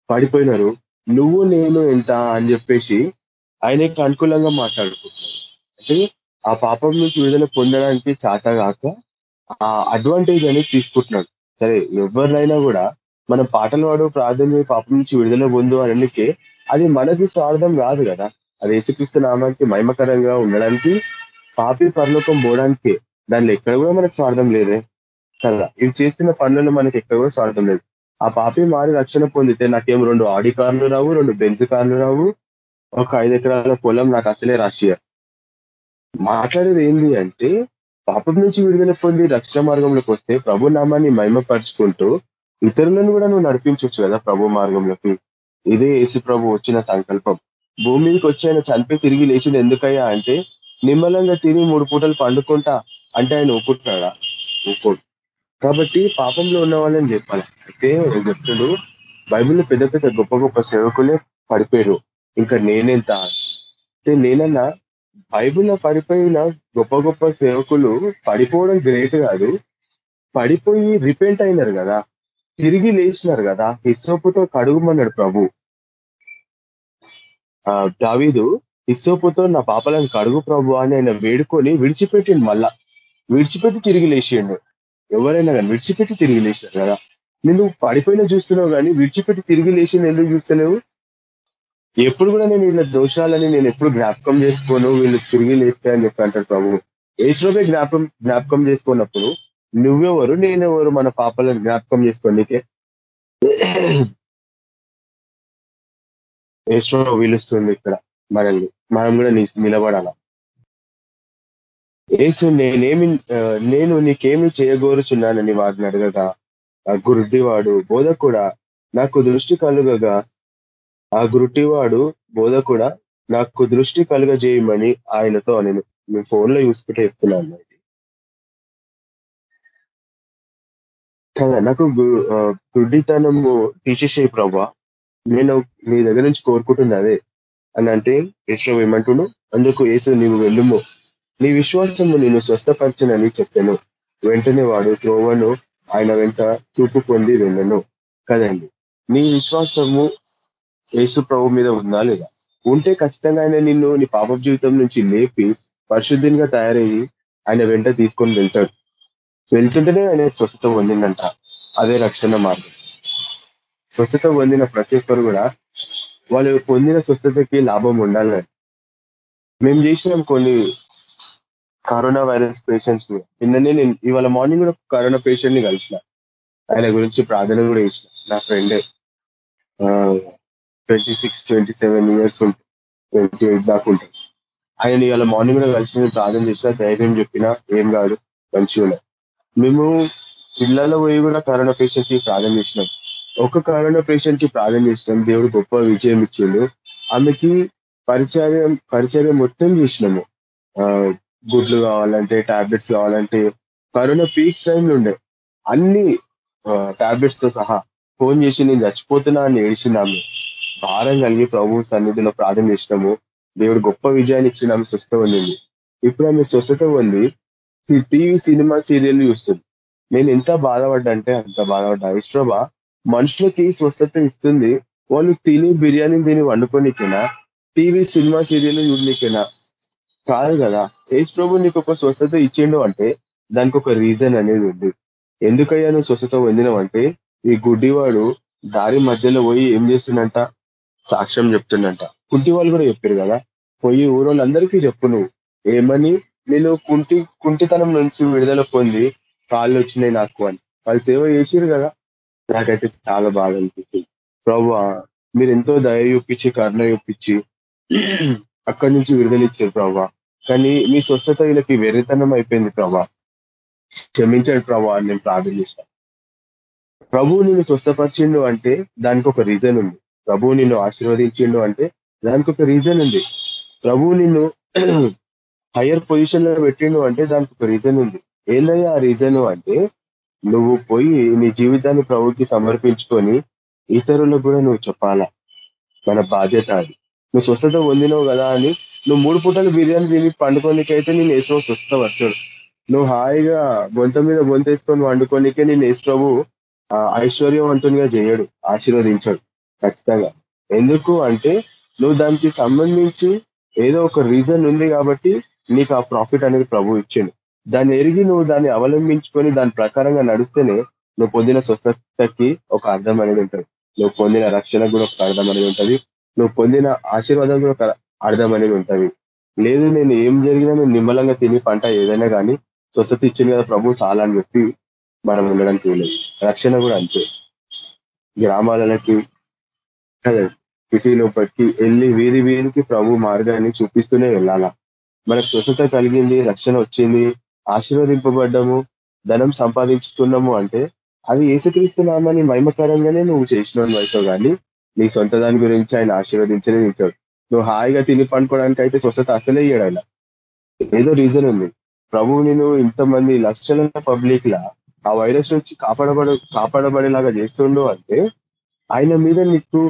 పడిపోయినారు. నువ్వు నేను ఎంత అని చెప్పేసి ఆయనకి అనుకూలంగా మాట్లాడుకుంటున్నాడు అంటే ఆ పాపం నుంచి విడుదల పొందడానికి చాట కాక ఆ అడ్వాంటేజ్ అనేది తీసుకుంటున్నాడు. సరే ఎవరినైనా కూడా మనం పాటలు పాడు ప్రార్థన పాపం నుంచి విడుదల పొందు అనకే అది మనకి స్వార్థం కాదు కదా. అది యేసుక్రీస్తు నామానికి మహిమకరంగా ఉండడానికి పాపి పరలోకం పోవడానికి. దానిలో ఎక్కడ కూడా మనకు స్వార్థం లేదే. కదా ఇవి చేస్తున్న పనులలో మనకి ఎక్కడ కూడా స్వార్థం లేదు. ఆ పాపి మారి రక్షణ పొందితే నాకేం రెండు ఆడి కార్లు రావు రెండు బెంజ్ కార్లు రావు ఒక ఐదు ఎకరాల పొలం నాకు అసలే రాశియర్ మాట్లాడేది ఏంది అంటే పాపం నుంచి విడుదల పొంది రక్షణ మార్గంలోకి వస్తే ప్రభు నామాన్ని మహిమపరుచుకుంటూ ఇతరులను కూడా నువ్వు నడిపించవచ్చు కదా ప్రభు మార్గంలోకి. ఇదే యేసు ప్రభు వచ్చిన సంకల్పం. భూమి మీదకి వచ్చి ఆయన చనిపోయి తిరిగి లేచిండు ఎందుకయ్యా అంటే నిమ్మలంగా తిని మూడు పూటలు పండుకుంటా అంటే ఆయన ఒప్పుకుంటున్నాడా ఒప్పుకోడు. కాబట్టి పాపంలో ఉన్న వాళ్ళని చెప్పాలి. అయితే చెప్తుడు బైబిల్లో పెద్ద పెద్ద గొప్ప గొప్ప సేవకులే పడిపోయారు. ఇంకా నేనెంత? అంటే నేనన్నా బైబిల్లో పడిపోయిన గొప్ప గొప్ప సేవకులు పడిపోవడం గ్రేట్ కాదు. పడిపోయి రిపెంట్ అయినారు కదా. తిరిగి లేచినారు కదా. హిస్సోపుతో కడుగుమన్నాడు ప్రభు. దావీదు ఇసోపుతో నా పాపలను కడుగు ప్రభు అని ఆయన వేడుకొని విడిచిపెట్టిండు మళ్ళా. విడిచిపెట్టి తిరిగి లేచిండు. ఎవరైనా కానీ విడిచిపెట్టి తిరిగి లేచినారు కదా. నేను పడిపోయిన చూస్తున్నావు కానీ విడిచిపెట్టి తిరిగి లేచింది ఎందుకు చూస్తలేవు? ఎప్పుడు కూడా నేను వీళ్ళ దోషాలని నేను ఎప్పుడు జ్ఞాపకం చేసుకోను వీళ్ళు తిరిగి లేస్తాయని చెప్పి అంటారు ప్రభు. ఏసులోపే జ్ఞాపకం జ్ఞాపకం చేసుకున్నప్పుడు నువ్వెవరు నేనెవరు మన పాపలను జ్ఞాపకం చేసుకోండికే ఏసులో వీలుస్తుంది ఇక్కడ మనల్ని మనం కూడా నిలబడాల. ఏసు నేనేమి నేను నీకేమి చేయగోరుచున్నానని వాడిని అడగగా ఆ గురుడివాడు బోధ కూడా నాకు దృష్టి కలుగగా ఆ గురుటివాడు బోధ కూడా నాకు దృష్టి కలుగజేయమని ఆయనతో నేను మేము ఫోన్లో చూసుకుంటే చెప్తున్నాను కదా నాకు గుడ్డితనము తీసేసే ప్రభా. నేను నీ దగ్గర నుంచి కోరుకుంటుంది అదే. అని అంటే యేసులో ఏమంటుడు? అందుకు యేసు నీవు వెళ్ళుము. నీ విశ్వాసము నేను స్వస్థపరచనని చెప్పాను. వెంటనే వాడు త్రోవను ఆయన వెంట చూపు పొంది వెళ్ళను. కదండి నీ విశ్వాసము యేసు ప్రభు మీద ఉందా లేదా ఉంటే ఖచ్చితంగా ఆయన నిన్ను నీ పాప జీవితం నుంచి లేపి పరిశుద్ధినిగా తయారయ్యి ఆయన వెంట తీసుకొని వెళ్తాడు. వెళ్తుంటేనే ఆయన స్వస్థత పొందిందంట. అదే రక్షణ మార్గం. స్వస్థత పొందిన ప్రతి ఒక్కరు కూడా వాళ్ళు పొందిన స్వస్థతకి లాభం ఉండాలి మేము చేసినాం కొన్ని కరోనా వైరస్ పేషెంట్స్ నిన్ననే నేను ఇవాళ మార్నింగ్ కూడా కరోనా పేషెంట్ని కలిసిన. ఆయన గురించి ప్రార్థన కూడా చేసిన. నా ఫ్రెండే. Twenty six twenty seven years ఉంటాయి ట్వంటీ ఎయిట్ దాకా ఉంటాయి. ఆయన ఇవాళ మార్నింగ్ కూడా కలిసి ప్రార్థన చేసినా ధైర్యం చెప్పినా ఏం కాదు మంచిగా మేము పిల్లల పోయి కూడా కరోనా పేషెంట్స్కి ప్రార్థన చేసినాం. ఒక కరోనా పేషెంట్కి ప్రార్థన చేసినాం దేవుడు గొప్ప విజయం ఇచ్చిండు. ఆమెకి పరిచయం పరిచయం మొత్తం చేసినాము. గుడ్లు కావాలంటే టాబ్లెట్స్ కావాలంటే కరోనా పీక్స్ టైంలో ఉండే. అన్ని టాబ్లెట్స్తో సహా ఫోన్ చేసి నేను చచ్చిపోతున్నా అని ఏడిచినాము భారం కలిగి ప్రభు సన్నిధిలో ప్రార్థన చేసినాము. దేవుడు గొప్ప విజయాన్ని ఇచ్చిన ఆమె స్వస్థ ఉండింది ఇప్పుడు ఆమె స్వస్థత ఉంది టీవీ సినిమా సీరియల్ చూస్తుంది. నేను ఎంత బాధపడ్డా అంటే అంత బాధపడ్డా. ఇష్టమా మనుషులకి స్వస్థత ఇస్తుంది. వాళ్ళు తిని బిర్యానీ తిని వండుకోనికైనా టీవీ సినిమా సీరియల్ చూడనికైనా కాదు కదా. ఏసు ప్రభు నీకు ఒక స్వస్థత ఇచ్చిండు అంటే దానికి ఒక రీజన్ అనేది ఉంది. ఎందుకయ్యా నువ్వు స్వస్థత పొందినవంటే ఈ గుడ్డివాడు దారి మధ్యలో పోయి ఏం చేస్తుండంట? సాక్ష్యం చెప్తుండంట. కుంటి వాళ్ళు కూడా చెప్పారు కదా పోయి ఊరోళ్ళందరికీ చెప్పు నువ్వు. ఏమని? నేను కుంటి కుంటితనం నుంచి విడుదల పొంది కాళ్ళు వచ్చినాయి నాకు అని. వాళ్ళు సేవ చేసిరు కదా. నాకైతే చాలా బాగా అనిపించింది. ప్రభు మీరు ఎంతో దయ చూపించి కరుణ చూపించి అక్కడి నుంచి విడుదల ఇచ్చారు ప్రభా కానీ మీ స్వస్థత వీళ్ళకి వెర్రితనం అయిపోయింది ప్రభా క్షమించండి ప్రభా అని నేను ప్రార్థన ప్రభు నేను స్వస్థపరిచిండు అంటే దానికి ఒక రీజన్ ఉంది. ప్రభు నిన్ను ఆశీర్వదించిండు అంటే దానికి ఒక రీజన్ ఉంది. ప్రభువు నిన్ను హయ్యర్ పొజిషన్లో పెట్టిండు అంటే దానికి ఒక రీజన్ ఉంది. ఏందయ్యా ఆ రీజన్ అంటే నువ్వు పోయి నీ జీవితాన్ని ప్రభుకి సమర్పించుకొని ఇతరులకు కూడా నువ్వు చెప్పాలా? మన బాధ్యత అది. నువ్వు స్వస్థత పొందినవు కదా అని నువ్వు మూడు పూటలు బిర్యానీ తిని పండుకోనికైతే నేను వేసుకో స్వస్థత వచ్చాడు. నువ్వు హాయిగా బొంత మీద బొంత వేసుకొని వండుకోనికే నేను వేసు ప్రభు ఐశ్వర్యవంతునిగా చేయడు ఆశీర్వదించాడు. ఖచ్చితంగా. ఎందుకు అంటే నువ్వు దానికి సంబంధించి ఏదో ఒక రీజన్ ఉంది కాబట్టి నీకు ఆ ప్రాఫిట్ అనేది ప్రభు ఇచ్చిండు. దాన్ని ఎరిగి నువ్వు దాన్ని అవలంబించుకొని దాని ప్రకారంగా నడిస్తేనే నువ్వు పొందిన స్వస్థతకి ఒక అర్థం అనేది ఉంటుంది. నువ్వు పొందిన రక్షణ కూడా ఒక అర్థం అనేది ఉంటుంది. నువ్వు పొందిన ఆశీర్వాదం కూడా ఒక అర్థం అనేది ఉంటుంది. లేదు నేను ఏం జరిగినా నేను నిమ్మలంగా తిని పంట ఏదైనా కానీ స్వస్థత ఇచ్చింది కదా ప్రభు చాలా అని చెప్పి మనం ఉండడానికి లేదు రక్షణ కూడా అంతే. గ్రామాలకి సిటీలో పట్టి వెళ్ళి వీధి వీధికి ప్రభు మార్గాన్ని చూపిస్తూనే వెళ్ళాలా? మనకు స్వస్థత కలిగింది రక్షణ వచ్చింది ఆశీర్వదింపబడ్డము ధనం సంపాదించుకున్నాము అంటే అది ఏసుక్రీస్తున్నామని మహిమకరంగానే నువ్వు చేసిన వైతో కానీ నీ సొంత దాని గురించి ఆయన ఆశీర్వదించలే ఇచ్చాడు నువ్వు హాయిగా తిని పండుకోవడానికి అయితే స్వస్థత అసలే ఇయ్యాడు ఆయన. ఏదో రీజన్ ఉంది. ప్రభువుని నువ్వు ఇంతమంది లక్షల పబ్లిక్ లా ఆ వైరస్ నుంచి కాపాడబడ కాపాడబడేలాగా చేస్తుండో అంటే ఆయన మీద నీకు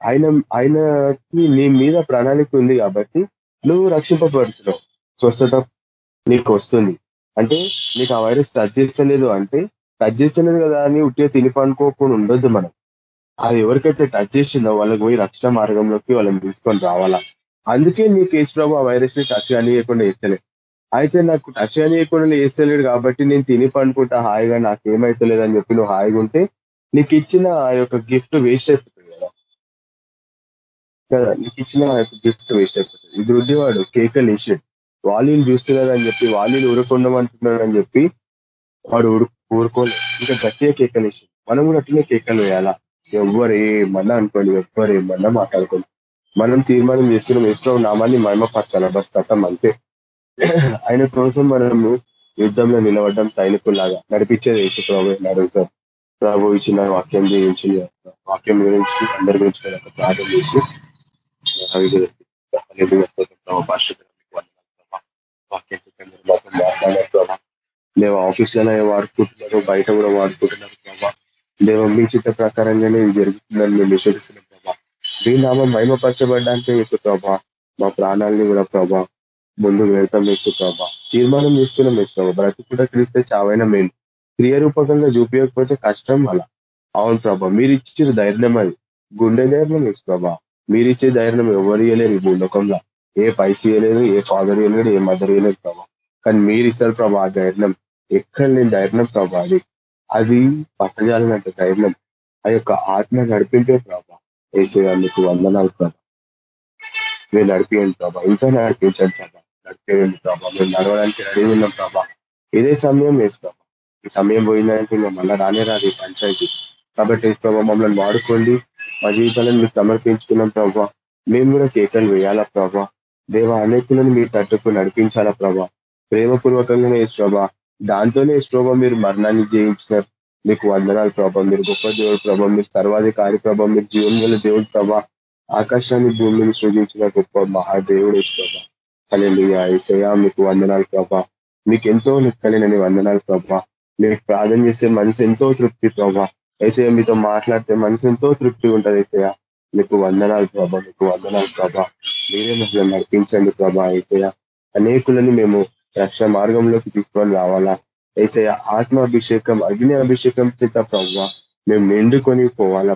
ఆయన ఆయనకి నీ మీద ప్రణాళిక ఉంది కాబట్టి నువ్వు రక్షింపబడుతున్నావు. స్వస్థత నీకు వస్తుంది. అంటే నీకు ఆ వైరస్ టచ్ చేస్తలేదు అంటే టచ్ చేస్తలేదు కదా అని ఉట్టిగా తిని పండుకోకుండా ఉండొద్దు మనం. అది ఎవరికైతే టచ్ చేసిందో వాళ్ళకి పోయి రక్షణ మార్గంలోకి వాళ్ళని తీసుకొని రావాలా? అందుకే నీకు కేసు ప్రభు ఆ వైరస్ని టచ్ కానియకుండా వేస్తలేదు అయితే నాకు టచ్ కానియకుండా వేస్తలేడు కాబట్టి నేను తిని పండుకుంటా హాయిగా నాకు ఏమైతలేదు అని చెప్పి నువ్వు హాయిగా ఉంటే నీకు ఇచ్చిన ఆ యొక్క గిఫ్ట్ వేస్ట్ అయిపోతుంది కదా నీకు ఇచ్చిన ఆ యొక్క గిఫ్ట్ వేస్ట్ అయిపోతుంది. ఇది రుద్దివాడు కేకలు వేసాడు వాలీలు చూస్తున్నాడు అని చెప్పి వాలీలు ఊరుకుండమంటున్నాడు అని చెప్పి వాడు ఊరు ఊరుకోలేదు ఇంకా గట్టిగా కేకలు వేసాడు మనం కూడా అట్లనే కేకలు వేయాలా? ఎవ్వరు ఏమన్నా అనుకోండి ఎవ్వరు ఏమన్నా మాట్లాడుకోండి మనం తీర్మానం చేసుకున్నాం ఇష్టం నామాన్ని మహిమపరచాల? బస్ కథం అంతే. ఆయన కోసం మనము యుద్ధంలో నిలబడ్డం సైనికుల్లాగా. నడిపించేది వేసి ప్రభు నడుస్తాం ప్రభు ఇచ్చిన వాక్యం గురించి వాక్యం గురించి అందరి గురించి ప్రార్థన చేసి వాక్యం మాట్లాడారు వాడుకుంటున్నారు బయట కూడా వాడుకుంటున్నారు ప్రభావ దేవ మీ చిత్త ప్రకారంగానే ఇది జరుగుతుందని మేము విశ్వసిస్తున్నాం ప్రభా. మీ నామం మహిమపరచబడ్డానికి వేసు ప్రభా. మా ప్రాణాలని కూడా ప్రభా ముందు వెళ్తాం వేసు ప్రభా. తీర్మానం చేసుకున్నాం వేసు ప్రభా. బ్రతి కూడా క్రీస్తే చావైన మేము క్రియరూపకంగా చూపించకపోతే కష్టం అలా. అవును ప్రభా మీరు ఇచ్చిన ధైర్యం అది. గుండె ధైర్యం వేసు ప్రభా. మీరిచ్చే ధైర్యం ఎవరు ఇవ్వలేరు ఈ భూలోకంలో. ఏ పైస ఇవ్వలేదు ఏ ఫాదర్ ఇవ్వలేడు ఏ మదర్ ఇవ్వలేదు ప్రభా. కానీ మీరు ఇస్తారు ప్రభా ఆ ధైర్యం. ఎక్కడ లేని ధైర్యం ప్రభా అది. అది పట్టజాలనంత ధైర్యం. ఆ యొక్క ఆత్మ నడిపించే ప్రభా. వేసే మీకు వందనాలు ప్రభా. మీరు నడిపియండి ప్రభా. ఇంకా నడిపించండి ప్రభా. నడిపేయండి ప్రభా. మేము నడవడానికి రెడీ ఉన్నాం ప్రభా. ఇదే సమయం వేసు ప్రభా. ఈ సమయం పోయిందంటే మేము మళ్ళీ రానే రాదు ఈ పంచాయతీ. కాబట్టి ప్రభా మమ్మల్ని వాడుకోండి. మా జీవితాలను మీకు సమర్పించుకున్నాం ప్రభా. మేము కూడా కేకలు వేయాలా ప్రభా. దేవ అనేకులను మీ తట్టుకు నడిపించాలా ప్రభా. ప్రేమపూర్వకంగానే వేసు ప్రభా. దాంతోనే ప్రభావ మీరు మరణాన్ని జయించినారు మీకు వందనాలు ప్రభావం మీరు గొప్ప దేవుడు ప్రభావం మీరు సర్వాధికారి ప్రభావం మీరు జీవం గల దేవుడు ప్రభా. ఆకాశాన్ని భూమిని సృజించిన గొప్ప మహాదేవుడు ప్రభా. కలిగి ఏసయా మీకు వందనాలు ప్రభా. మీకు ఎంతో లెక్కలేనని వందనాలు ప్రభా. మీకు ప్రార్థన చేస్తే మనసు ఎంతో తృప్తి ప్రభా. ఏసయ మీతో మాట్లాడితే మనసు ఎంతో తృప్తిగా ఉంటుంది ఏసయ మీకు వందనాలు ప్రభా మీకు వందనాలు ప్రభా. మీరే మమ్మల్ని నడిపించండి ప్రభా ఏసయ అనేకులని మేము రక్షణ మార్గంలోకి తీసుకొని రావాలా? ఏసయ ఆత్మాభిషేకం అగ్ని అభిషేకం చేత ప్రభా మేము నిండుకొని పోవాలా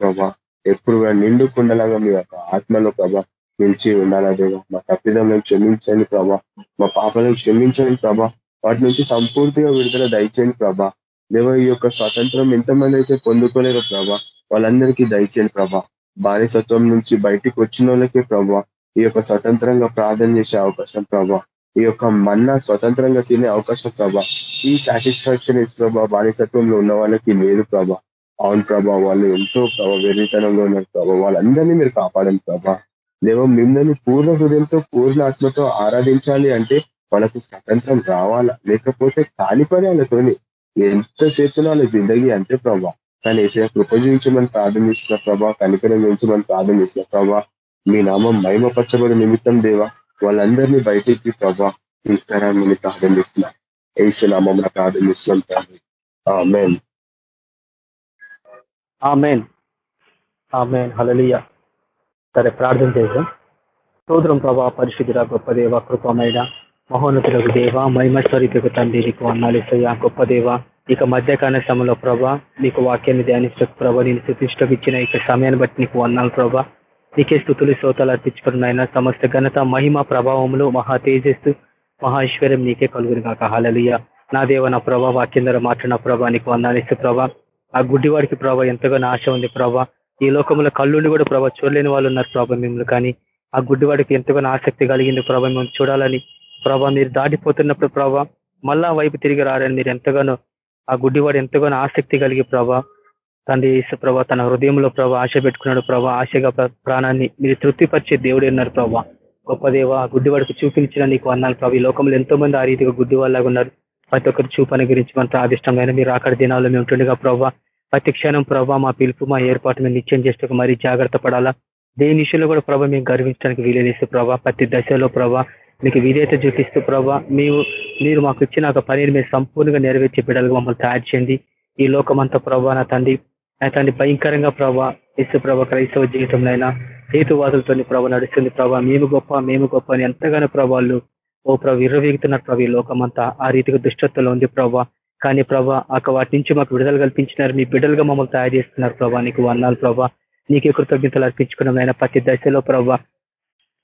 ప్రభా? ఎప్పుడు కూడా నిండుకుండలాగా మీ యొక్క ఆత్మలో ప్రభా నిలిచి ఉండాలా దేవా? మా తప్పిదంలో క్షమించండి ప్రభా. మా పాపలను క్షమించండి ప్రభా. వాటి నుంచి సంపూర్తిగా విడుదల దయచేయండి ప్రభా. దేవ ఈ యొక్క స్వాతంత్రం ఎంతమంది అయితే పొందుకోలేరు ప్రభా వాళ్ళందరికీ దయచేయండి ప్రభా. బానిసత్వం నుంచి బయటికి వచ్చిన వాళ్ళకే ప్రభా ఈ యొక్క స్వతంత్రంగా ప్రార్థన చేసే అవకాశం ప్రభా. ఈ యొక్క మన్నా స్వతంత్రంగా తినే అవకాశం ప్రభా. ఈ సాటిస్ఫాక్షన్ ఇస్ ప్రభా బానిసత్వంలో ఉన్న వాళ్ళకి లేదు ప్రభా. అవును ప్రభా వాళ్ళు ఎంతో ప్రభా వెర్రితనంలో ఉన్నారు ప్రభా. వాళ్ళందరినీ మీరు కాపాడండి ప్రభా. లేవో మిమ్మల్ని పూర్ణ హృదయంతో పూర్ణ ఆత్మతో ఆరాధించాలి అంటే వాళ్ళకు స్వతంత్రం రావాలా? లేకపోతే కాలిపని వాళ్ళతోని ఎంతసేపు వాళ్ళ జిందగీ అంతే ప్రభా? కానీ ఏసే కృప జీవించమని ప్రార్థన ప్రభా కనికరం జీవించమని ప్రార్థన చేసిన ప్రభా మీ నామం మహిమపరచబడి నిమిత్తం దేవా వాళ్ళందరినీ బయటికి ప్రభా తీసుకురాని నేను ప్రార్థనిస్తున్నా ఏసు నామం ప్రార్థనిస్తున్నాం తండ్రి. హలలియ సరే ప్రార్థన చేద్దాం. సోదరం ప్రభా పరిశుద్ధుల గొప్ప దేవ కృపమైన మహోన్నతులకు దేవ మహిమస్వరూపకు తండ్రి నీకు అన్నాలిసయ్యా గొప్ప దేవ ఇక మధ్యకాల సమయంలో ప్రభా నీకు వాక్యాన్ని ధ్యానిస్తూ ప్రభా నేను శుతిష్టకు ఇచ్చిన ఇక సమయాన్ని బట్టి నీకు అన్నాను ప్రభా. నీకే స్థుతులు శ్రోతలు అర్పించుకున్న సమస్త ఘనత మహిమ ప్రభావంలో మహా తేజస్సు మహేశ్వర్యం నీకే కలుగురు కాక హలలియ నా దేవ నా ప్రభా వాక్యందరూ మాట్లాడిన ప్రభా నీకు వందానిస్తే ప్రభా. ఆ గుడ్డివాడికి ప్రభా ఎంతగానో ఆశ ఉంది ప్రభా. ఈ లోకంలో కళ్ళుండి కూడా ప్రభా చూడలేని వాళ్ళు ఉన్నారు ప్రభా మిమ్మల్ని కానీ. ఆ గుడ్డివాడికి ఎంతగానో ఆసక్తి కలిగింది ప్రభా మేము చూడాలని ప్రభా మీరు దాటిపోతున్నప్పుడు ప్రభా మళ్ళా వైపు తిరిగి రారని మీరు ఎంతగానో ఆ గుడ్డివాడు ఎంతగానో ఆసక్తి కలిగి ప్రభా తండ్రి ప్రభా తన హృదయంలో ప్రభా ఆశ పెట్టుకున్నాడు ప్రభా ఆశగా ప్రాణాన్ని మీరు తృప్తిపరిచే దేవుడు అన్నారు ప్రభా. గొప్ప దేవ గుడ్డివాడికి చూపించిన నీకు అన్నాను ప్రభా ఈ లోకంలో ఎంతో మంది ఆ రీతిగా గుడ్డివాళ్ళగా ఉన్నారు. ప్రతి ఒక్కరి చూపని గురించి మన ఆదిష్టమైన మీరు అక్కడ దినాల్లో మేము ఉంటుండగా ప్రభా ప్రతి క్షణం ప్రభావ మా పిలుపు మా ఏర్పాటు మేము నిత్యం చేస్తూ మరీ జాగ్రత్త పడాలా. దేని విషయంలో కూడా ప్రభావ మేము గర్వించడానికి వీలేనిస్తూ ప్రభావ ప్రతి దశలో ప్రభా మీకు విధేత చూపిస్తూ ప్రభావ మేము మీరు మాకు ఇచ్చిన ఒక పనిని మేము సంపూర్ణంగా నెరవేర్చే బిడ్డలుగా మమ్మల్ని తయారు చేయండి. ఈ లోకమంతా ప్రభావ నా తండ్రి తండ్రి భయంకరంగా ప్రభావ ఇసు ప్రభ క్రైస్తవ జీవితంలో హేతువాదులతో ప్రభ నడుస్తుంది ప్రభా. మేము గొప్ప మేము గొప్ప అని ఎంతగానో ప్రభావాలు ఓ ప్రభు విర్రవీగుతున్నారు ప్రభు ఈ లోకమంతా. ఆ రీతిగా దుష్టత్వంలో ఉంది ప్రభా. కానీ ప్రభా అక్క వాటి నుంచి మాకు విడుదల కల్పించినారు. మీ బిడ్డలుగా మమ్మల్ని తయారు చేస్తున్నారు ప్రభా. నీకు వందాలు ప్రభా. నీకే కృతజ్ఞతలు అర్పించుకున్నాం ఆయన ప్రతి దశలో ప్రభా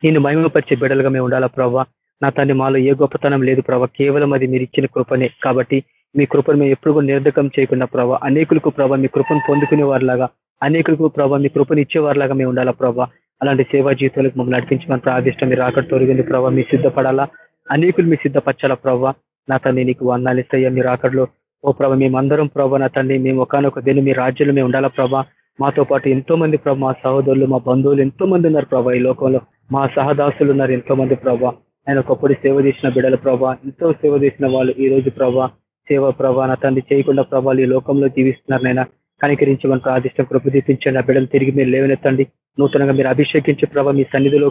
నేను మహిమపరిచే బిడ్డలుగా మేము ఉండాలా ప్రభా? నా తండ్రి మాలో ఏ గొప్పతనం లేదు ప్రభా. కేవలం అది మీరు ఇచ్చిన కృపనే. కాబట్టి మీ కృపను మేము ఎప్పుడు కూడా నిర్ధకం చేయకుండా ప్రభా అనేకులకు ప్రభావ మీ కృపను పొందుకునే వారిలాగా అనేకులకు ప్రభా మీ కృపను ఇచ్చేవారిలాగా మేము ఉండాలా ప్రభావ అలాంటి సేవా జీవితాలకు మమ్మల్ని నడిపించమని ప్రార్థిష్టం. మీరు అక్కడ తొలగింది ప్రభావ మీ సిద్ధపడాలా? అనేకులు మీ సిద్ధపరచాలా ప్రభావ నా తండ్రి నీకు వందాలు ఇస్తాయా. మీరు అక్కడలో ఓ ప్రభ మేమందరం ప్రభా నా తండ్రి మేము ఒకనొక దిన మీ రాజ్యంలో మేము ఉండాలా ప్రభా? మాతో పాటు ఎంతో మంది ప్రభా మా సహోదరులు మా బంధువులు ఎంతో మంది ఉన్నారు ప్రభా ఈ లోకంలో. మా సహదాసులు ఉన్నారు ఎంతో మంది ప్రభా. ఆయన ఒకప్పుడు సేవ చేసిన బిడల ప్రభా. ఎంతో సేవ చేసిన వాళ్ళు ఈ రోజు ప్రభా. సేవ ప్రభా నా తండ్రి చేయకుండా ప్రభాలు ఈ లోకంలో జీవిస్తున్నారు నైనా కనికరించమని ప్రార్థిష్టం కృప ఆ బిడ్డలు తిరిగి మీరు లేవనెత్తండి. నూతనంగా మీరు అభిషేకించే ప్రభా. మీ సన్నిధిలో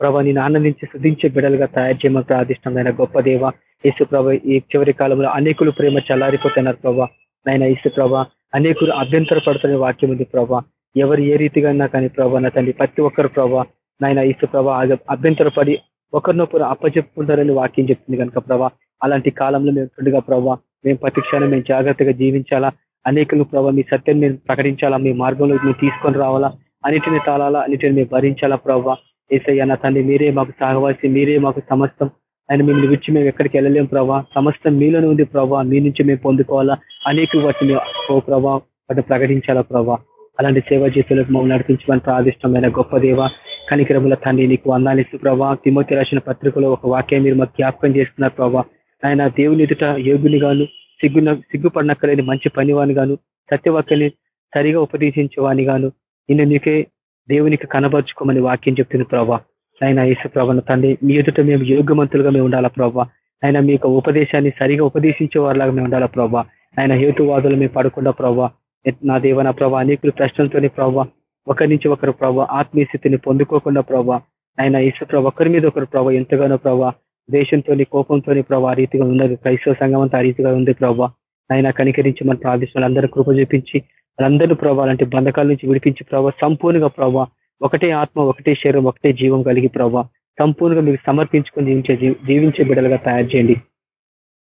ప్రభా నేను ఆనందించి శుద్ధించే బిడలుగా తయారు చేయమని ప్రార్థిష్టమైన గొప్ప దేవ యేసు ప్రభ ఈ చివరి కాలంలో అనేకులు ప్రేమ చల్లారిపోతున్నారు ప్రభా. నాయన యేసు ప్రభ అనేకులు అభ్యంతర పడుతున్న వాక్యం ఉంది ప్రభా. ఎవరు ఏ రీతిగా కానీ ప్రభా నా తండ్రి ప్రతి ఒక్కరు ప్రభా నాయన ఈసు ప్రభా అభ్యంతరపడి ఒకరినొకరు అప్పచెప్పుకుంటారని వాక్యం చెప్తుంది కనుక ప్రభా అలాంటి కాలంలో మేము ఉంటుండగా ప్రభా మేము ప్రతిక్షణం మేము జాగ్రత్తగా జీవించాలా? అనేకులు ప్రభా మీ సత్యం మేము ప్రకటించాలా? మీ మార్గంలో మేము తీసుకొని రావాలా? అన్నిటిని తాళాలా? అన్నిటిని మేము భరించాలా ప్రభా? ఏసయ్య నా తండ్రి మీరే మాకు సాగవాల్సి మీరే మాకు సమస్తం. ఆయన మిమ్మల్ని విడిచి మేము ఎక్కడికి వెళ్ళలేం ప్రభా. సమస్తం మీలోనే ఉంది ప్రభావ మీ నుంచి మేము పొందుకోవాలా? అనేక వాటిని ఓ ప్రభా వాటిని ప్రకటించాలా ప్రభా? అలాంటి సేవా జీతులకు మమ్మల్ని నడిపించమని ప్రాదిష్టమైన గొప్ప దేవ కనికరముల తండ్రి నీకు వందాలిస్తూ ప్రభా. తిమోతి రాసిన పత్రికలో ఒక వాక్యం మీరు మాకు జ్ఞాపకం చేస్తున్నారు ప్రభా. ఆయన దేవుని ఎదుట యోగుని గాను సిగ్గున సిగ్గుపడినక్కలేని మంచి పనివాని గాను సత్యవాక్యని సరిగా ఉపదేశించేవాని గాను నిన్ను నీకే దేవునికి కనబరుచుకోమని వాక్యం చెప్తుంది ప్రభా. ఆయన యేసు ప్రభాన తండ్రి మీ ఎదుట మేము యోగ్యమంతులుగా మేము ఉండాలా ప్రభా. ఆయన మీ యొక్క ఉపదేశాన్ని సరిగా ఉపదేశించే వారిలాగా మేము ఉండాలా ప్రభా. ఆయన హేతువాదులు మేము పడకుండా ప్రభా. నా దేవన ప్రభా అనేకులు ప్రశ్నలతోనే ప్రభా ఒకరి నుంచి ఒకరు ప్రభావ ఆత్మీయ స్థితిని పొందుకోకుండా ప్రభావ ఆయన యేసు ఒకరి మీద ఒకరు ప్రభావ ఎంతగానో ప్రభా దేశంతో కోపంతో ప్రభావ ఆ రీతిగా ఉన్నది క్రైస్తవ సంఘం అంతా ఆ రీతిగా ఉంది ప్రభా. ఆయన కనికరించి మన ప్రార్థిస్తున్న అందరూ కృప చూపించి వాళ్ళందరూ ప్రభావ లాంటి బంధకాల నుంచి విడిపించి ప్రభావ సంపూర్ణంగా ప్రభావ ఒకటే ఆత్మ ఒకటే శరీరం ఒకటే జీవం కలిగి ప్రభావ సంపూర్ణంగా మీకు సమర్పించుకొని జీవించే జీవించే బిడ్డలుగా తయారు చేయండి.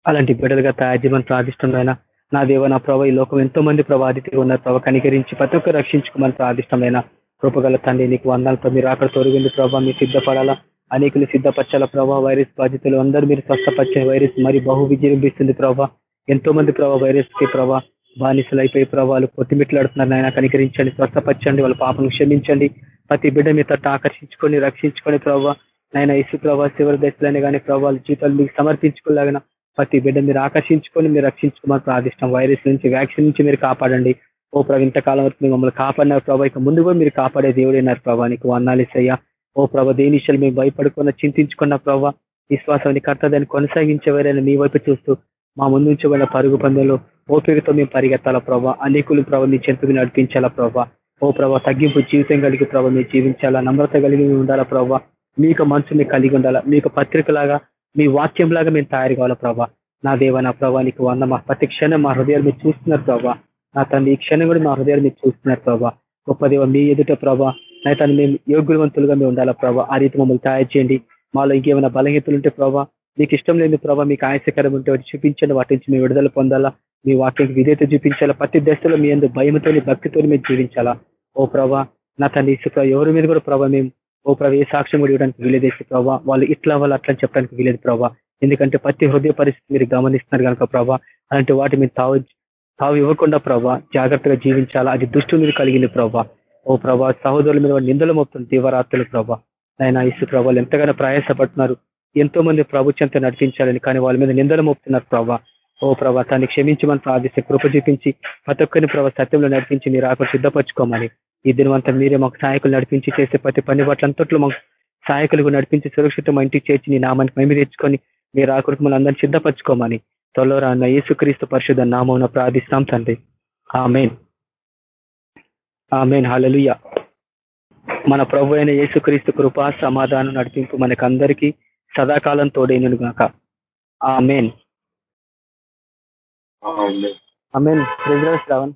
అలాంటి బిడ్డలుగా తయారు చేయమని ప్రార్థిష్టమైన నా దేవ నా ప్రభావ ఈ లోకం ఎంతో మంది ప్రభావితిగా ఉన్నారు ప్రభావ కనికరించి ప్రతి ఒక్కరు రక్షించుకోమని ప్రాదిష్టమైన కృపగల తండ్రి నీకు వందాలతో మీరు అక్కడ తొలగింది ప్రభావ మీరు సిద్ధపడాలా? అనేకులు సిద్ధపరచాల ప్రభావ వైరస్ బాధితులు అందరూ మీరు స్వస్థపరిచే వైరస్ మరి బహు విజృంభిస్తుంది ప్రభావ ఎంతో మంది ప్రభావ వైరస్కి ప్రభావ బానిసలు అయిపోయి ప్రభావాలు పొత్తిమిట్లాడుతున్నారు నాయన. కనికరించండి స్వస్థపరచండి వాళ్ళ పాపను క్షమించండి. ప్రతి బిడ్డ మీ తట్టు ఆకర్షించుకొని రక్షించుకొని ప్రభావ నాయన ఇసు ప్రభావ చివరి దశలనే కానీ ప్రభావాలు జీతాలు మీకు సమర్పించుకోలేగిన ప్రతి బిడ్డ మీరు ఆకర్షించుకొని మీరు రక్షించుకోమని ప్రార్థిష్టం వైరస్ నుంచి వ్యాక్సిన్ నుంచి మీరు కాపాడండి. ఓ ప్రభు ఇంతకాలం వరకు మీరు మమ్మల్ని కాపాడినారు ప్రభా. ఇక ముందు కూడా మీరు కాపాడే దేవుడైనారు ప్రభా. నీకు వందాలిసయ్యా ఓ ప్రభ దేనిషాలు మేము భయపడుకున్న చింతించుకున్న ప్రభావ విశ్వాసాన్ని కర్తదాన్ని కొనసాగించేవారైనా మీ వైపు చూస్తూ మా ముందు నుంచి వాళ్ళ పరుగు పందెంలో ఓపికతో మేము పరిగెత్తాలా ప్రభావ అనేకులు ప్రభావ మీ చెంతకు నడిపించాలా ప్రభావ ఓ ప్రభావ తగ్గింపు జీవితం కలిగి ప్రభావ మీరు జీవించాలా? నమ్రత కలిగి ఉండాలా ప్రభావ మీకు మనసు మీకు కలిగి ఉండాలా? మీకు పత్రికలాగా మీ వాక్యం లాగా మేము తయారు కావాలా ప్రభా? నా దేవ నా ప్రభా నీకు వంద మా ప్రతి క్షణం మా హృదయాలు మీరు చూస్తున్నారు ప్రభా. నా తండ్రి ఈ క్షణం కూడా మా హృదయాలు మీరు చూస్తున్నారు ప్రభా. గొప్ప దేవ మీ ఎదుట ప్రభా నా తను మేము యోగ్యవంతులుగా మేము ఉండాలా ప్రభా? ఆ రీతి మమ్మల్ని తయారు చేయండి. మాలో ఇంకేమైనా బలహీతులు ఉంటే ప్రభా మీకు ఇష్టం లేని ప్రభా మీకు ఆయాసకరం ఉంటే వాటి చూపించండి. వాటి నుంచి మేము విడుదల పొందాలా. మీ వాక్యానికి విధేత చూపించాలా. ప్రతి దశలో మీ అందరూ భయంతో భక్తితో మేము జీవించాలా. ఓ ప్రభా నా తండ్రి ఇసుక ఎవరి మీద కూడా ప్రభా మేము ఓ ప్రభావ ఏ సాక్ష్యం కూడా ఇవ్వడానికి వీలేదేసి ప్రభావ వాళ్ళు ఇట్లా వాళ్ళు అట్లా చెప్పడానికి వీలేదు ప్రభావ ఎందుకంటే ప్రతి హృదయ పరిస్థితి మీరు గమనిస్తున్నారు కనుక ప్రభా అలాంటి వాటి మీరు తావు తావు ఇవ్వకుండా ప్రభావ జాగ్రత్తగా జీవించాలా? అది దుష్టు మీద కలిగింది ప్రభా. ఓ ప్రభా సహోదరుల మీద నిందలు మోపుతుంది దీవరాత్రులు ప్రభా. ఆయన ఇసు ప్రభావాలు ఎంతగానో ప్రయాసపడుతున్నారు. ఎంతో మంది ప్రభుత్వంతో నడిపించాలని కానీ వాళ్ళ మీద నిందలు మోపుతున్నారు ప్రభా. ఓ ప్రభా తాన్ని క్షమించమని ప్రార్థిస్తే కృప చూపించి ప్రతి ఒక్కరిని ప్రభా సత్యంలో నడిపించి మీరు ఆకు సిద్ధపరచుకోమని ఈ దినవంతా మీరే మాకు సహాయకులు నడిపించి చేసే ప్రతి పని బట్లంతట్లో మాకు సహాయకులకు నడిపించి సురక్షితం మా ఇంటికి చేర్చి నీ నామానికి మేము తెచ్చుకొని మీరు ఆకులకు మళ్ళీ అందరినీ సిద్ధపరచుకోమని త్వరలో రాన్న యేసుక్రీస్తు పరిశుద్ధ నామం ప్రార్థిస్తాం తండ్రి. ఆమెన్. ఆమెన్. హలలుయ మన ప్రభు అయిన యేసుక్రీస్తు కృపా సమాధానం నడిపింపు మనకందరికీ సదాకాలం తోడైనను గాక. ఆమెన్. ఆమేన్. ఆమెన్. శ్రావణ్